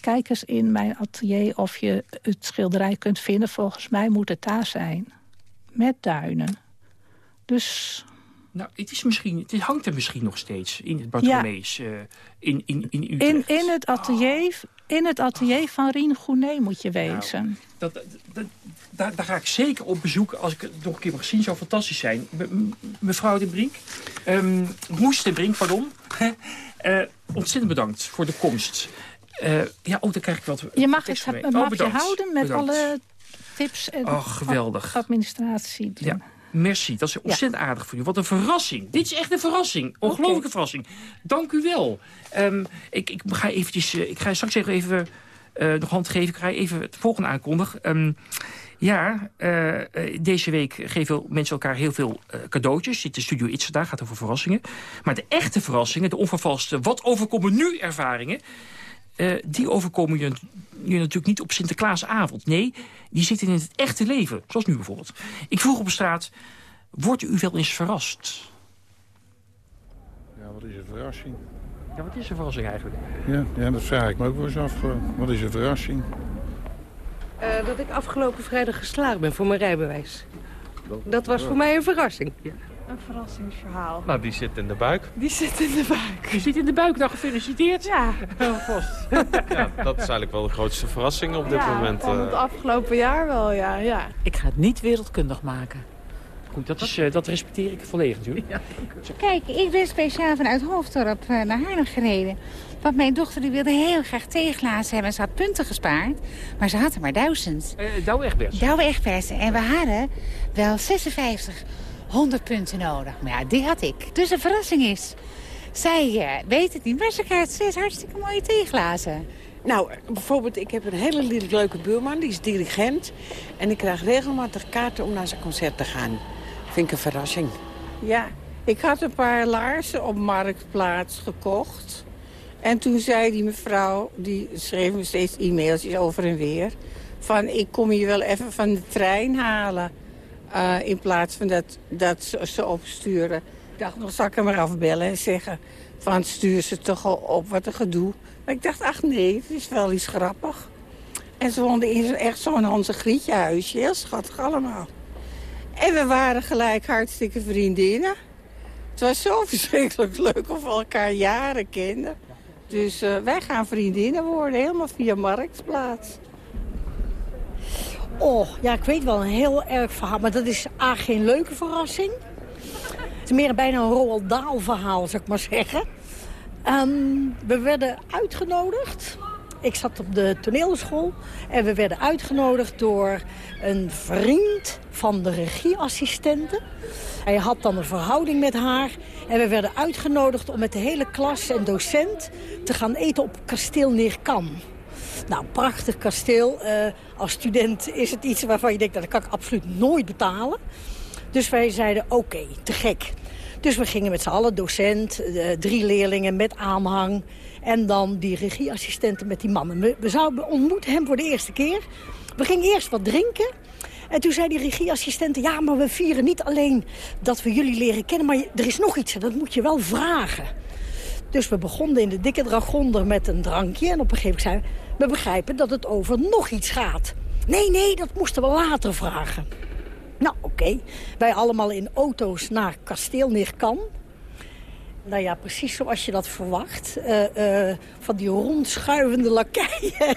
kijk eens in mijn atelier of je het schilderij kunt vinden. Volgens mij moet het daar zijn. Met duinen. Dus Nou, het, is misschien, het hangt er misschien nog steeds in het Bartholomeus. eh, in, in, in in, Utrecht. in, het atelier, in het atelier van Rien Gounet moet je wezen. Dat, dat, dat- daar, daar ga ik zeker op bezoek als ik het nog een keer mag zien. Zou fantastisch zijn. Me- mevrouw de Brink, ehm Moes de Brink, pardon. Eh, ontzettend bedankt voor de komst. Eh, ja, oh, dan krijg ik wat je mag het mee. een Oh, bedankt. houden met Bedankt. alle tips en Oh, geweldig. administratie. Ja, merci. Dat is ontzettend aardig voor u. Wat een verrassing. Dit is echt een verrassing. Ongelooflijke verrassing. Dank u wel. Ehm, ik, ik ga eventjes... eh, ik ga straks even, eh, nog hand geven. Ik ga even het volgende aankondigen. Ehm, ja, eh, eh, deze week geven mensen elkaar heel veel eh, cadeautjes. Zit de Studio Iets vandaag, gaat over verrassingen. Maar de echte verrassingen, de onvervalste... wat overkomen nu ervaringen... die overkomen je, je natuurlijk niet op Sinterklaasavond. Nee, die zitten in het echte leven. Zoals nu bijvoorbeeld. Ik vroeg op straat, wordt u wel eens verrast? Ja, wat is een verrassing? Ja, wat is een verrassing eigenlijk? Ja, ja dat vraag ik me ook wel eens af. Wat is een verrassing? Eh, dat ik afgelopen vrijdag geslaagd ben voor mijn rijbewijs. Dat was voor mij een verrassing. Een verrassingsverhaal. Nou, die zit in de buik. Die zit in de buik. Die zit in de buik, nou gefeliciteerd. Ja. vast. Ja, dat is eigenlijk wel de grootste verrassing op dit ja, moment. van het eh. afgelopen jaar wel, ja. ja. Ik ga het niet wereldkundig maken. Goed, dat, is, eh, dat respecteer ik volledig natuurlijk. Kijk, ik ben speciaal vanuit Hoofddorp eh, naar Haarlem gereden. Want mijn dochter die wilde heel graag theeglazen hebben. Ze had punten gespaard, maar ze had er maar duizend. Uh, Douwe Egberts. Douwe Egberts. En we hadden wel 56, 100 punten nodig. Maar ja, die had ik. Dus de verrassing is, zij weet het niet, maar ze krijgt zes hartstikke mooie theeglazen. Nou, bijvoorbeeld, ik heb een hele leuke buurman, die is dirigent. En ik krijg regelmatig kaarten om naar zijn concert te gaan. Vind een verrassing. Ja, ik had een paar laarzen op Marktplaats gekocht. En toen zei die mevrouw, die schreef me steeds e-mailtjes over en weer... van ik kom je wel even van de trein halen... eh, in plaats van dat, dat ze, ze opsturen. Ik dacht, nog zal ik hem maar afbellen en zeggen... van stuur ze toch al op, wat een gedoe. Maar ik dacht, ach nee, het is wel iets grappig. En ze woonden in echt zo'n Hanse Grietje huisje, heel schattig allemaal. En we waren gelijk hartstikke vriendinnen. Het was zo verschrikkelijk leuk of we elkaar jaren kenden. Dus eh, wij gaan vriendinnen worden, helemaal via Marktplaats. Oh, ja, ik weet wel een heel erg verhaal. Maar dat is A, geen leuke verrassing. Het is meer bijna een Roald Dahl verhaal, zou ik maar zeggen. Ehm, we werden uitgenodigd. Ik zat op de toneelschool. En we werden uitgenodigd door een vriend van de regieassistente. Hij had dan een verhouding met haar. En we werden uitgenodigd om met de hele klas en docent... te gaan eten op kasteel Neerkam. Nou, prachtig kasteel. Eh, als student is het iets waarvan je denkt... Nou, dat kan ik absoluut nooit betalen. Dus wij zeiden, oké, te gek. Dus we gingen met z'n allen, docent, eh, drie leerlingen met aanhang... en dan die regieassistenten met die mannen. We, zouden ontmoeten hem voor de eerste keer. We gingen eerst wat drinken... En toen zei die regieassistente, ja, maar we vieren niet alleen dat we jullie leren kennen... maar er is nog iets en dat moet je wel vragen. Dus we begonnen in de dikke dragonder met een drankje. En op een gegeven moment zeiden we, begrijpen dat het over nog iets gaat. Nee, nee, dat moesten we later vragen. Nou, oké. Wij allemaal in auto's naar kasteel Neerkam. Nou ja, precies zoals je dat verwacht. Eh, eh, van die rondschuivende lakeien.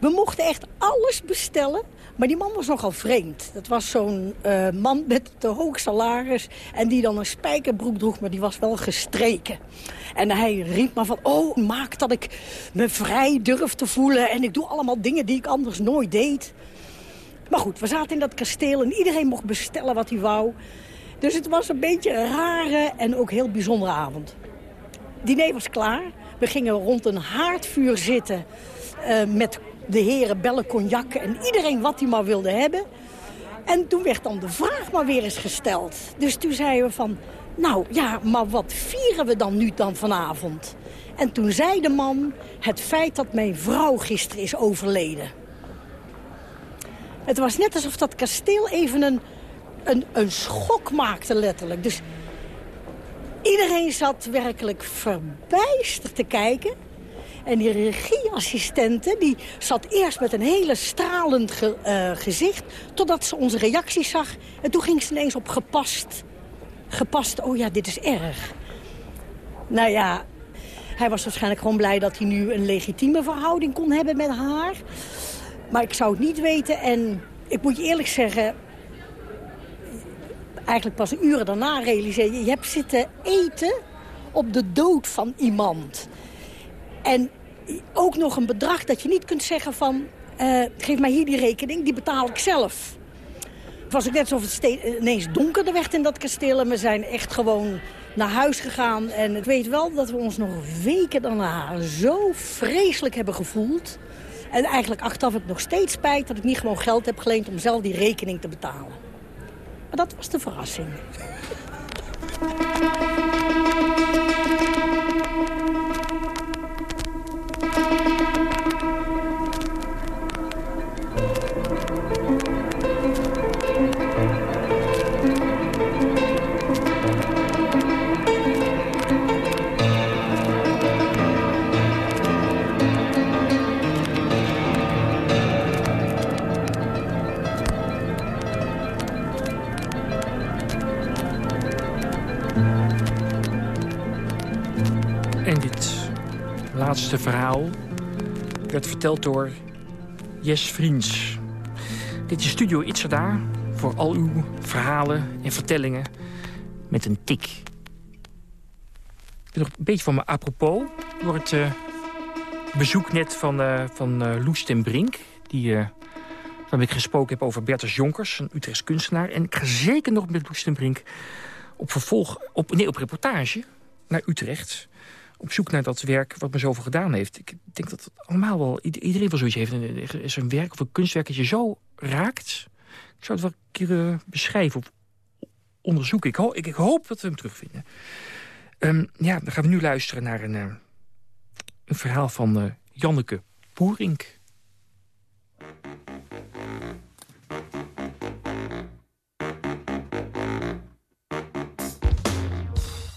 We mochten echt alles bestellen. Maar die man was nogal vreemd. Dat was zo'n eh, man met te hoog salaris. En die dan een spijkerbroek droeg, maar die was wel gestreken. En hij riep maar van, oh, maak dat ik me vrij durf te voelen. En ik doe allemaal dingen die ik anders nooit deed. Maar goed, we zaten in dat kasteel en iedereen mocht bestellen wat hij wou. Dus het was een beetje een rare en ook heel bijzondere avond. Diner was klaar. We gingen rond een haardvuur zitten eh, met de heren bellen cognac en iedereen wat hij maar wilde hebben. En toen werd dan de vraag maar weer eens gesteld. Dus toen zeiden we van, nou ja, maar wat vieren we dan nu dan vanavond? En toen zei de man, het feit dat mijn vrouw gisteren is overleden. Het was net alsof dat kasteel even een, een, een schok maakte letterlijk. Dus iedereen zat werkelijk verbijsterd te kijken. En die regieassistente die zat eerst met een hele stralend eh, gezicht... totdat ze onze reacties zag. En toen ging ze ineens op gepast. Gepast, oh ja, dit is erg. Nou ja, hij was waarschijnlijk gewoon blij dat hij nu een legitieme verhouding kon hebben met haar. Maar ik zou het niet weten en ik moet je eerlijk zeggen... eigenlijk pas uren daarna realiseer je... je hebt zitten eten op de dood van iemand. En ook nog een bedrag dat je niet kunt zeggen van... eh, geef mij hier die rekening, die betaal ik zelf. Het was ook net alsof het ste- ineens donkerder werd in dat kasteel. En we zijn echt gewoon naar huis gegaan. En ik weet wel dat we ons nog weken daarna zo vreselijk hebben gevoeld. En eigenlijk achteraf ik nog steeds spijt dat ik niet gewoon geld heb geleend om zelf die rekening te betalen. Maar dat was de verrassing. Verteld door Jes Vriends. Dit is Studio Itzerda voor al uw verhalen en vertellingen met een tik. Ik ben nog een beetje van me apropos door het eh, bezoek net van, eh van eh, Loes ten Brink... Die, waarmee ik gesproken heb over Bertus Jonkers, een Utrechts kunstenaar. En ik ga zeker nog met Loes ten Brink op vervolg, op, nee, op reportage naar Utrecht op zoek naar dat werk wat me zoveel gedaan heeft. Ik denk dat allemaal wel, ieder- iedereen wel zoiets heeft. Een- Zo'n werk of een kunstwerk dat je zo raakt. Ik zou het wel een keer eh, beschrijven of onderzoeken. Ik, ho ik, ik hoop dat we hem terugvinden. Ehm, ja, dan gaan we nu luisteren naar een, eh, een verhaal van eh, Janneke Poerink.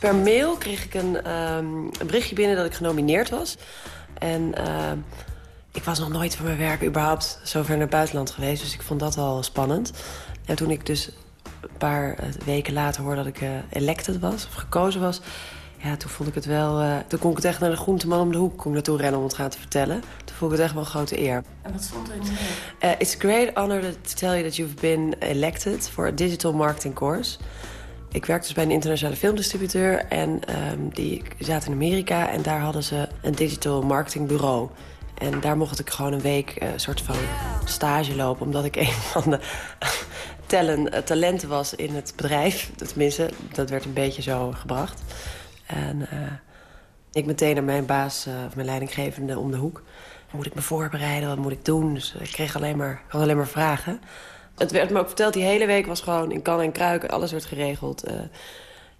Per mail kreeg ik een, een berichtje binnen dat ik genomineerd was. En ehm, ik was nog nooit voor mijn werk überhaupt zo ver naar het buitenland geweest. Dus ik vond dat al spannend. En toen ik dus een paar eh, weken later hoorde dat ik eh, elected was, of gekozen was... Ja, toen vond ik het wel... eh, toen kon ik het echt naar de groenteman om de hoek kon ik naartoe rennen om het gaan te vertellen. Toen vond ik het echt wel een grote eer. En wat stond er in de mail? Uh, it's a great honor to tell you that you've been elected for a digital marketing course. Ik werkte dus bij een internationale filmdistributeur en ehm, die zaten in Amerika en daar hadden ze een digital marketing bureau. En daar mocht ik gewoon een week eh, een soort van stage lopen, omdat ik een van de tellen, eh, talenten was in het bedrijf. Tenminste, dat werd een beetje zo gebracht. En eh, ik meteen naar mijn baas, eh, of mijn leidinggevende, om de hoek. Moet ik me voorbereiden? Wat moet ik doen? Dus ik kreeg alleen maar, alleen maar vragen. Het werd me ook verteld, die hele week was gewoon in kan en kruiken. Alles werd geregeld. eh.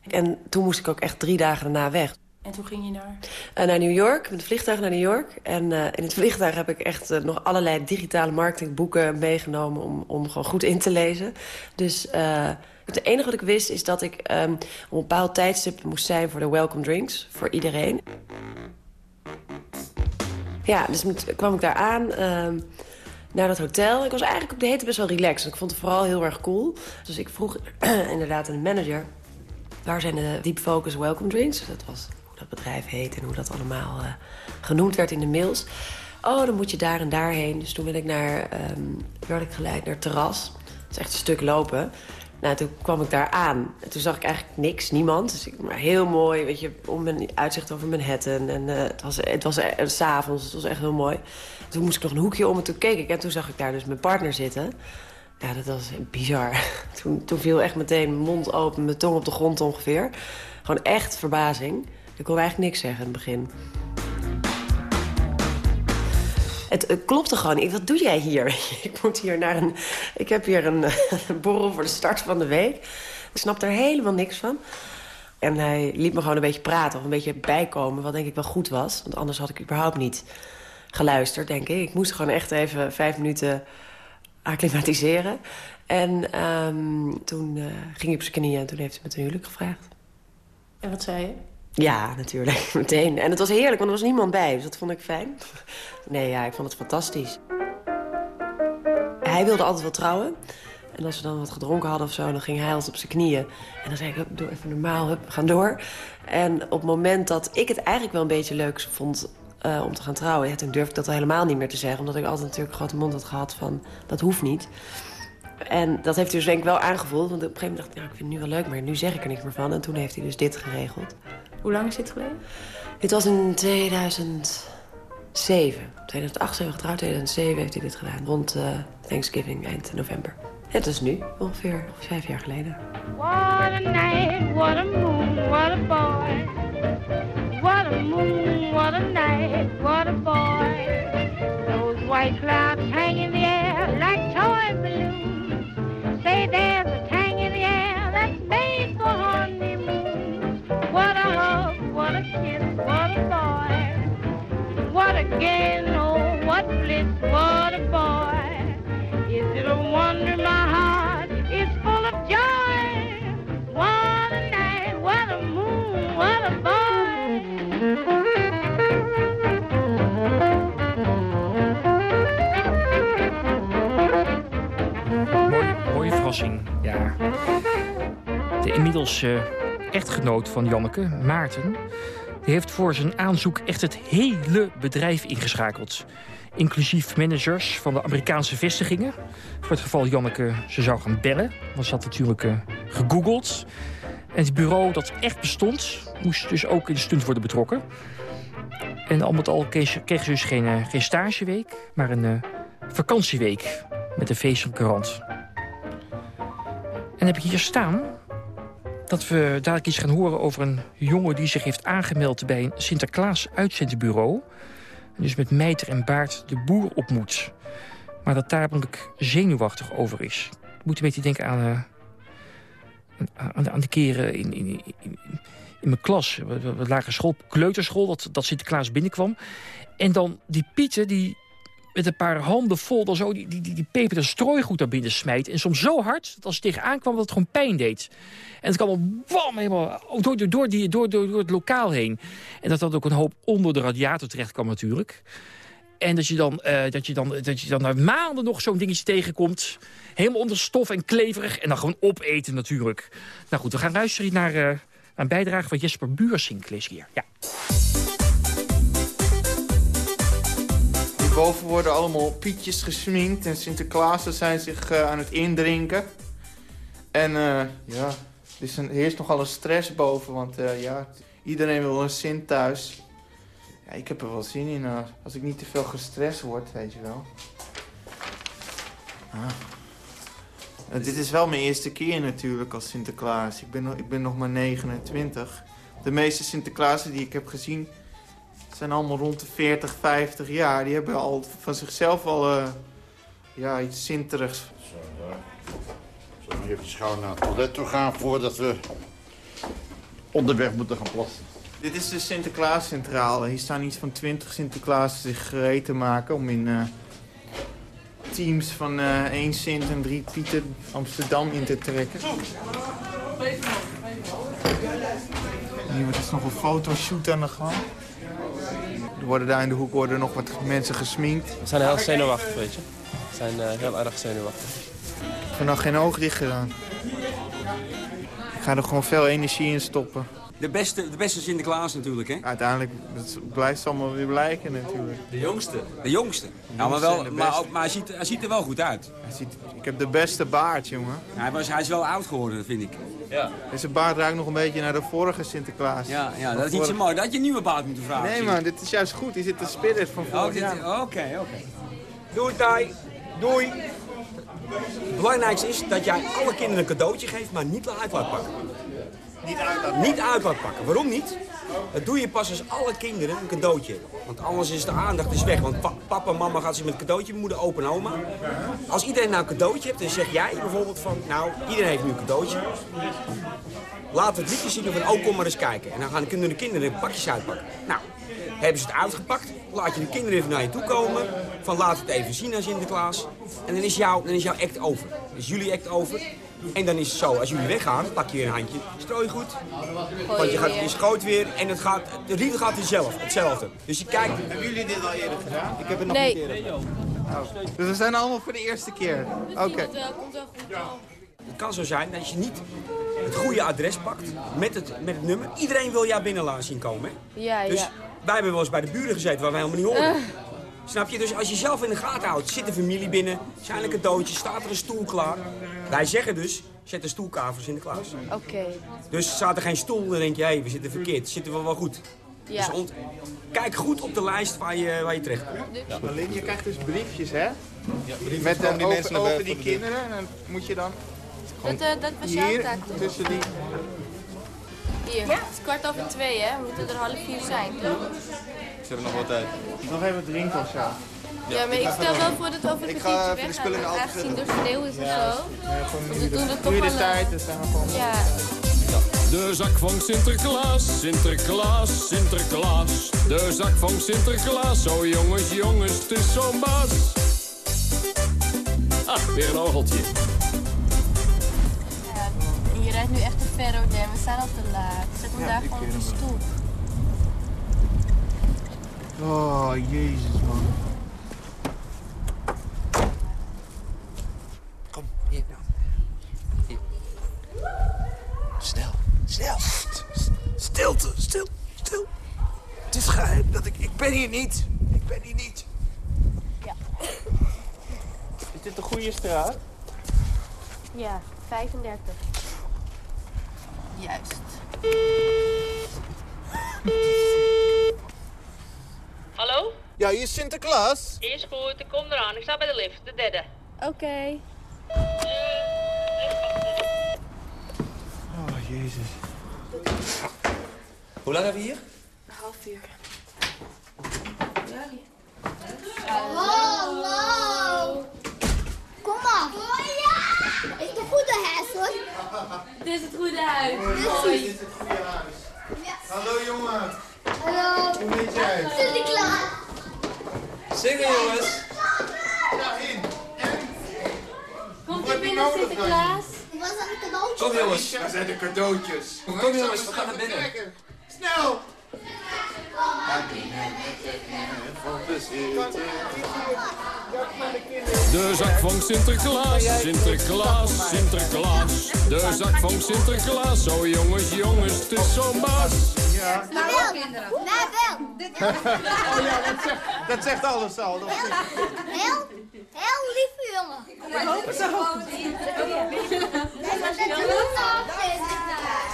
en toen moest ik ook echt drie dagen daarna weg. En toen ging je naar... Eh, naar New York, met het vliegtuig naar New York. En eh, in het vliegtuig heb ik echt nog allerlei digitale marketingboeken meegenomen... om, om gewoon goed in te lezen. Dus het enige wat ik wist is dat ik ehm, op een bepaald tijdstip moest zijn... voor de welcome drinks, voor iedereen. Ja, dus met- kwam ik daar aan... ehm, naar dat hotel. Ik was eigenlijk op de hete best wel relaxed. Ik vond het vooral heel erg cool. Dus ik vroeg inderdaad aan de manager... waar zijn de Deep Focus Welcome Drinks? Dat was hoe dat bedrijf heet en hoe dat allemaal eh, genoemd werd in de mails. Oh, dan moet je daar en daarheen. Dus toen ben ik naar, ehm, werd ik geleid naar terras. Het is echt een stuk lopen. Nou, toen kwam ik daar aan. En toen zag ik eigenlijk niks, niemand. Dus ik, maar heel mooi, weet je, om mijn uitzicht over Manhattan. En eh, het was, het was s s'avonds, het was echt heel mooi. Toen moest ik nog een hoekje om en toen keek ik. En toen zag ik daar dus mijn partner zitten. Ja, dat was bizar. Toen, toen viel echt meteen mijn mond open, mijn tong op de grond ongeveer. Gewoon echt verbazing. Ik kon eigenlijk niks zeggen in het begin. Het klopte gewoon. Ik, wat doe jij hier? ik moet hier naar een... Ik heb hier een borrel voor de start van de week. Ik snap er helemaal niks van. En hij liet me gewoon een beetje praten of een beetje bijkomen... wat denk ik wel goed was. Want anders had ik überhaupt niet geluisterd, denk ik. Ik moest gewoon echt even vijf minuten acclimatiseren. En ehm, toen eh, ging hij op zijn knieën en toen heeft hij me ten huwelijk gevraagd. En wat zei je? Ja, natuurlijk, meteen. En het was heerlijk, want er was niemand bij, dus dat vond ik fijn. Nee, ja, ik vond het fantastisch. Hij wilde altijd wel trouwen. En als we dan wat gedronken hadden of zo, dan ging hij altijd op zijn knieën. En dan zei ik, doe even normaal, hup, gaan door. En op het moment dat ik het eigenlijk wel een beetje leuk vond eh, om te gaan trouwen... Ja, toen durfde ik dat al helemaal niet meer te zeggen. Omdat ik altijd natuurlijk een grote mond had gehad van, dat hoeft niet. En dat heeft hij dus denk ik wel aangevoeld. Want op een gegeven moment dacht ik, ik vind het nu wel leuk, maar nu zeg ik er niks meer van. En toen heeft hij dus dit geregeld. Hoe lang is dit geleden? Dit was in 2007. 2008 zijn we getrouwd, 2007 heeft hij dit gedaan. Rond eh, Thanksgiving, eind november. Het is nu, ongeveer vijf jaar geleden. What a night, again, oh, what bliss, boy. Is it a wonder my heart is full of joy? What a night, what a moon, what a Mooie, mooie verrassing, ja. De inmiddels eh, echtgenoot van Janneke, Maarten... die heeft voor zijn aanzoek echt het hele bedrijf ingeschakeld. Inclusief managers van de Amerikaanse vestigingen. Voor het geval Janneke ze zou gaan bellen. Want ze had natuurlijk eh, gegoogeld. En het bureau dat echt bestond... moest dus ook in de stunt worden betrokken. En al met al kreeg ze dus geen, geen stageweek... maar een eh, vakantieweek met een feestelijke rand. En heb ik hier staan dat we dadelijk iets gaan horen over een jongen... die zich heeft aangemeld bij een Sinterklaas uitzendbureau. En dus met mijter en baard de boer op moet. Maar dat tamelijk zenuwachtig over is. Ik moet een beetje denken aan, eh, de keren in, in, in, in mijn klas. We- we- school, kleuterschool, dat, dat Sinterklaas binnenkwam. En dan die Pieten die met een paar handen vol dan zo die, die, die, die peper en strooigoed naar binnen smijt. En soms zo hard dat als het tegenaan kwam dat het gewoon pijn deed. En het kwam al bam, helemaal door, door, door, die, door, door, door het lokaal heen. En dat dat ook een hoop onder de radiator terecht kwam natuurlijk. En dat je dan, eh, dat je dan, dat je dan na maanden nog zo'n dingetje tegenkomt. Helemaal onder stof en kleverig. En dan gewoon opeten natuurlijk. Nou goed, we gaan luisteren naar, eh, een bijdrage van Jesper Buursink. Lees ik hier. Ja. Hierboven worden allemaal pietjes gesminkt en Sinterklaasen zijn zich eh, aan het indrinken. En eh, ja, er is een, er heerst nogal een stress boven, want eh, ja, iedereen wil een Sint thuis. Ja, ik heb er wel zin in als ik niet te veel gestrest word, weet je wel. Ah. Dit is wel mijn eerste keer natuurlijk als Sinterklaas. Ik ben, ik ben nog maar 29. De meeste Sinterklaasen die ik heb gezien zijn allemaal rond de 40, 50 jaar. Die hebben al van zichzelf al eh, ja, iets zinterigs. Zullen we even gauw naar het toilet toe gaan voordat we onderweg moeten gaan plassen? Dit is de Sinterklaascentrale. Hier staan iets van 20 Sinterklaas zich gereed te maken om in eh, teams van eh 1 Sint en 3 Pieten Amsterdam in te trekken. Hier wordt dus nog een fotoshoot aan de gang. Er worden daar in de hoek worden nog wat mensen gesminkt. We zijn heel zenuwachtig, weet je. We zijn eh, heel erg zenuwachtig. Ik heb nog geen oog dicht gedaan. Ik ga er gewoon veel energie in stoppen. De beste, de beste Sinterklaas natuurlijk, hè? Uiteindelijk dat blijft allemaal weer blijken natuurlijk. De jongste. De jongste. Ja, maar, wel, de maar, ook- maar hij, ziet, hij ziet er wel goed uit. Hij ziet, ik heb de beste baard, jongen. Hij, was, hij is wel oud geworden, vind ik. Ja, Deze baard ruikt nog een beetje naar de vorige Sinterklaas. ja, ja dat is niet zo mooi. Dat had je een nieuwe baard moeten vragen. Nee man, dit is juist goed. Hier zit de spirit van Oh, vorig jaar. Oké, oké. Doei, Tai. Doei. Het belangrijkste is dat jij alle kinderen een cadeautje geeft, maar niet laat pakken. Niet uit laat, niet. Waarom niet? Dat doe je pas als alle kinderen een cadeautje hebben. Want anders is de aandacht dus weg. Want pa- papa en mama gaat zich met een cadeautje, moeder, opa en oma. Als iedereen nou een cadeautje hebt, dan zeg jij bijvoorbeeld van... Nou, iedereen heeft nu een cadeautje. Laten we het liedje zien van, oh, kom maar eens kijken. En dan gaan kunnen de kinderen pakjes uitpakken. Nou, hebben ze het uitgepakt, laat je de kinderen even naar je toe komen. Van, laat het even zien aan Sinterklaas. En dan is, jou, dan is jouw act over. Dan is jullie act over. En dan is het zo, als jullie weggaan, pak je weer een handje. Strooi goed. Want je, gaat, je schoot weer en het gaat, de riedel gaat vanzelf, hetzelfde. Dus je kijkt... Hebben jullie dit al eerder gedaan? Ik heb het nog Nee. niet eerder gedaan. Oh. Dus we zijn allemaal voor de eerste keer. Oké. Het kan zo zijn dat je niet het goede adres pakt met het, met het nummer. Iedereen wil jou binnen laten zien komen. Hè? Ja, Dus ja. wij hebben wel eens bij de buren gezeten waar wij helemaal niet horen. Snap je? Dus als je zelf in de gaten houdt, zit de familie binnen, zijn er cadeautjes, staat er een stoel klaar. Wij zeggen dus, zet stoel klaar voor Sinterklaas. Oké. Dus staat er geen stoel, dan denk je, hé, we zitten verkeerd, zitten we wel goed. Ja. Dus ont- kijk goed op de lijst waar je, waar je terecht komt. Ja. Marlene, je krijgt dus briefjes, hè? briefjes Met de, die over, mensen naar over die de kinderen. En dan moet je dan Dat, eh, dat was jouw taak. tussen die... Hier, het is kwart over twee, hè? We moeten er half vier zijn, toch? Ze hebben nog wat tijd. Nog even drinken of zo. Ja, maar ik stel wel voor dat we over een Ik ga kwartiertje even de spullen in de weggaan. auto Aangezien zetten. er sneeuw is en Ja, zo. ja, gewoon Want nu we de- doen het toch wel... eh, tijd, dus zijn we gewoon... Ja. De zak van Sinterklaas, Sinterklaas, Sinterklaas. De zak van Sinterklaas, zo jongens, jongens, het is zo'n baas. Ah, weer een orgeltje. Ja, je rijdt nu echt te ver, Odem. We zijn al te laat. Zet hem Ja, daar gewoon op de stoel. Oh, jezus, man. Kom, hier nou. Hier. Snel, snel. Stilte, stil, stil. Het is geheim dat ik... Ik ben hier niet. Ik ben hier niet. Is dit de goede straat? Ja, 35. Juist. Ja, hier is Sinterklaas. Is goed, ik kom eraan. Ik sta bij de lift, de derde. Oké. Oh, jezus. Hoe lang hebben we hier? Half uur. Hallo! Kom maar. Oh ja! Is het een goede huis hoor? Dit is het goede huis. Mooi. Dit is het goede huis. Hallo, jongen. Hallo. Hoe heet jij? Sinterklaas. Zingen, jongens. Ja, in. Komt u binnen, dan? Sinterklaas? Was dat een cadeautje? Kom, jongens. Daar zijn de cadeautjes. Kom, jongens, we gaan naar binnen. Snel! De zak van Sinterklaas, Sinterklaas, Sinterklaas. De zak van Sinterklaas, zo jongens, jongens, het is zo'n baas. Ja. Nou wel. Nou wel. Oh ja, dat zegt, dat zegt alles al. Heel, heel lieve jongen. Ik hoop het zo.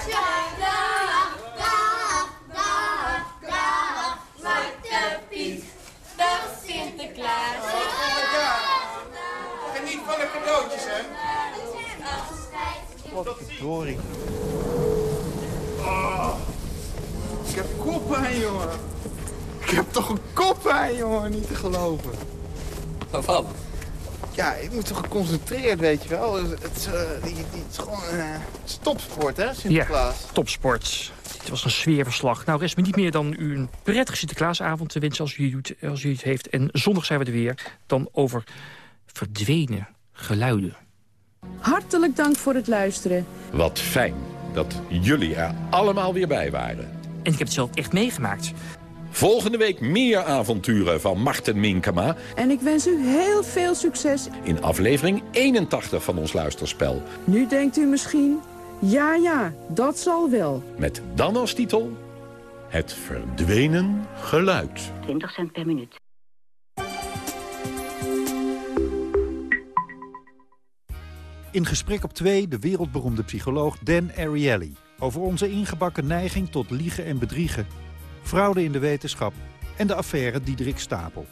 Dag, dag, Piet. Dag Sinterklaas. Geniet van de cadeautjes, hè? Wat verdorie. Oh, ik heb koppijn, jongen. Ik heb toch een koppijn, jongen. Niet te geloven. Waarvan? Ja, ik moet toch geconcentreerd, weet je wel. Het, het, is, eh, die, die, het is gewoon een uh, stopsport, hè, Sinterklaas? Ja, topsport. Dit was een sfeerverslag. Nou, rest me niet meer dan u een prettige Sinterklaasavond te wensen als u, het, als u het heeft. En zondag zijn we er weer. Dan over verdwenen geluiden. Hartelijk dank voor het luisteren. Wat fijn dat jullie er allemaal weer bij waren. En ik heb het zelf echt meegemaakt. Volgende week meer avonturen van Marten Minkema... En ik wens u heel veel succes. in aflevering 81 van ons luisterspel. Nu denkt u misschien, ja ja, dat zal wel. Met dan als titel... Het verdwenen geluid. 20 cent per minuut. In gesprek op 2 de wereldberoemde psycholoog Dan Ariely... over onze ingebakken neiging tot liegen en bedriegen... fraude in de wetenschap en de affaire Diederik Stapel.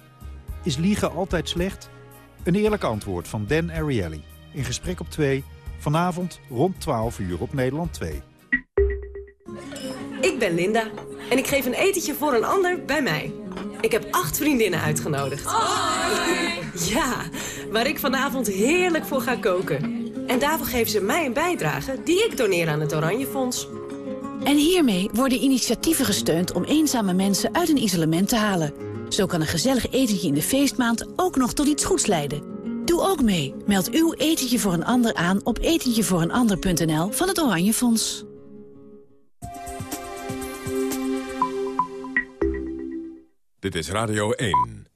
Is liegen altijd slecht? Een eerlijk antwoord van Dan Ariely. In gesprek op 2, vanavond rond 12 uur op Nederland 2. Ik ben Linda. En ik geef een etentje voor een ander bij mij. Ik heb acht vriendinnen uitgenodigd. Ja, waar ik vanavond heerlijk voor ga koken. En daarvoor geven ze mij een bijdrage die ik doneer aan het Oranje Fonds. En hiermee worden initiatieven gesteund om eenzame mensen uit een isolement te halen. Zo kan een gezellig etentje in de feestmaand ook nog tot iets goeds leiden. Doe ook mee. Meld uw etentje voor een ander aan op etentjevooreenander.nl van het Oranje Fonds. Dit is Radio 1.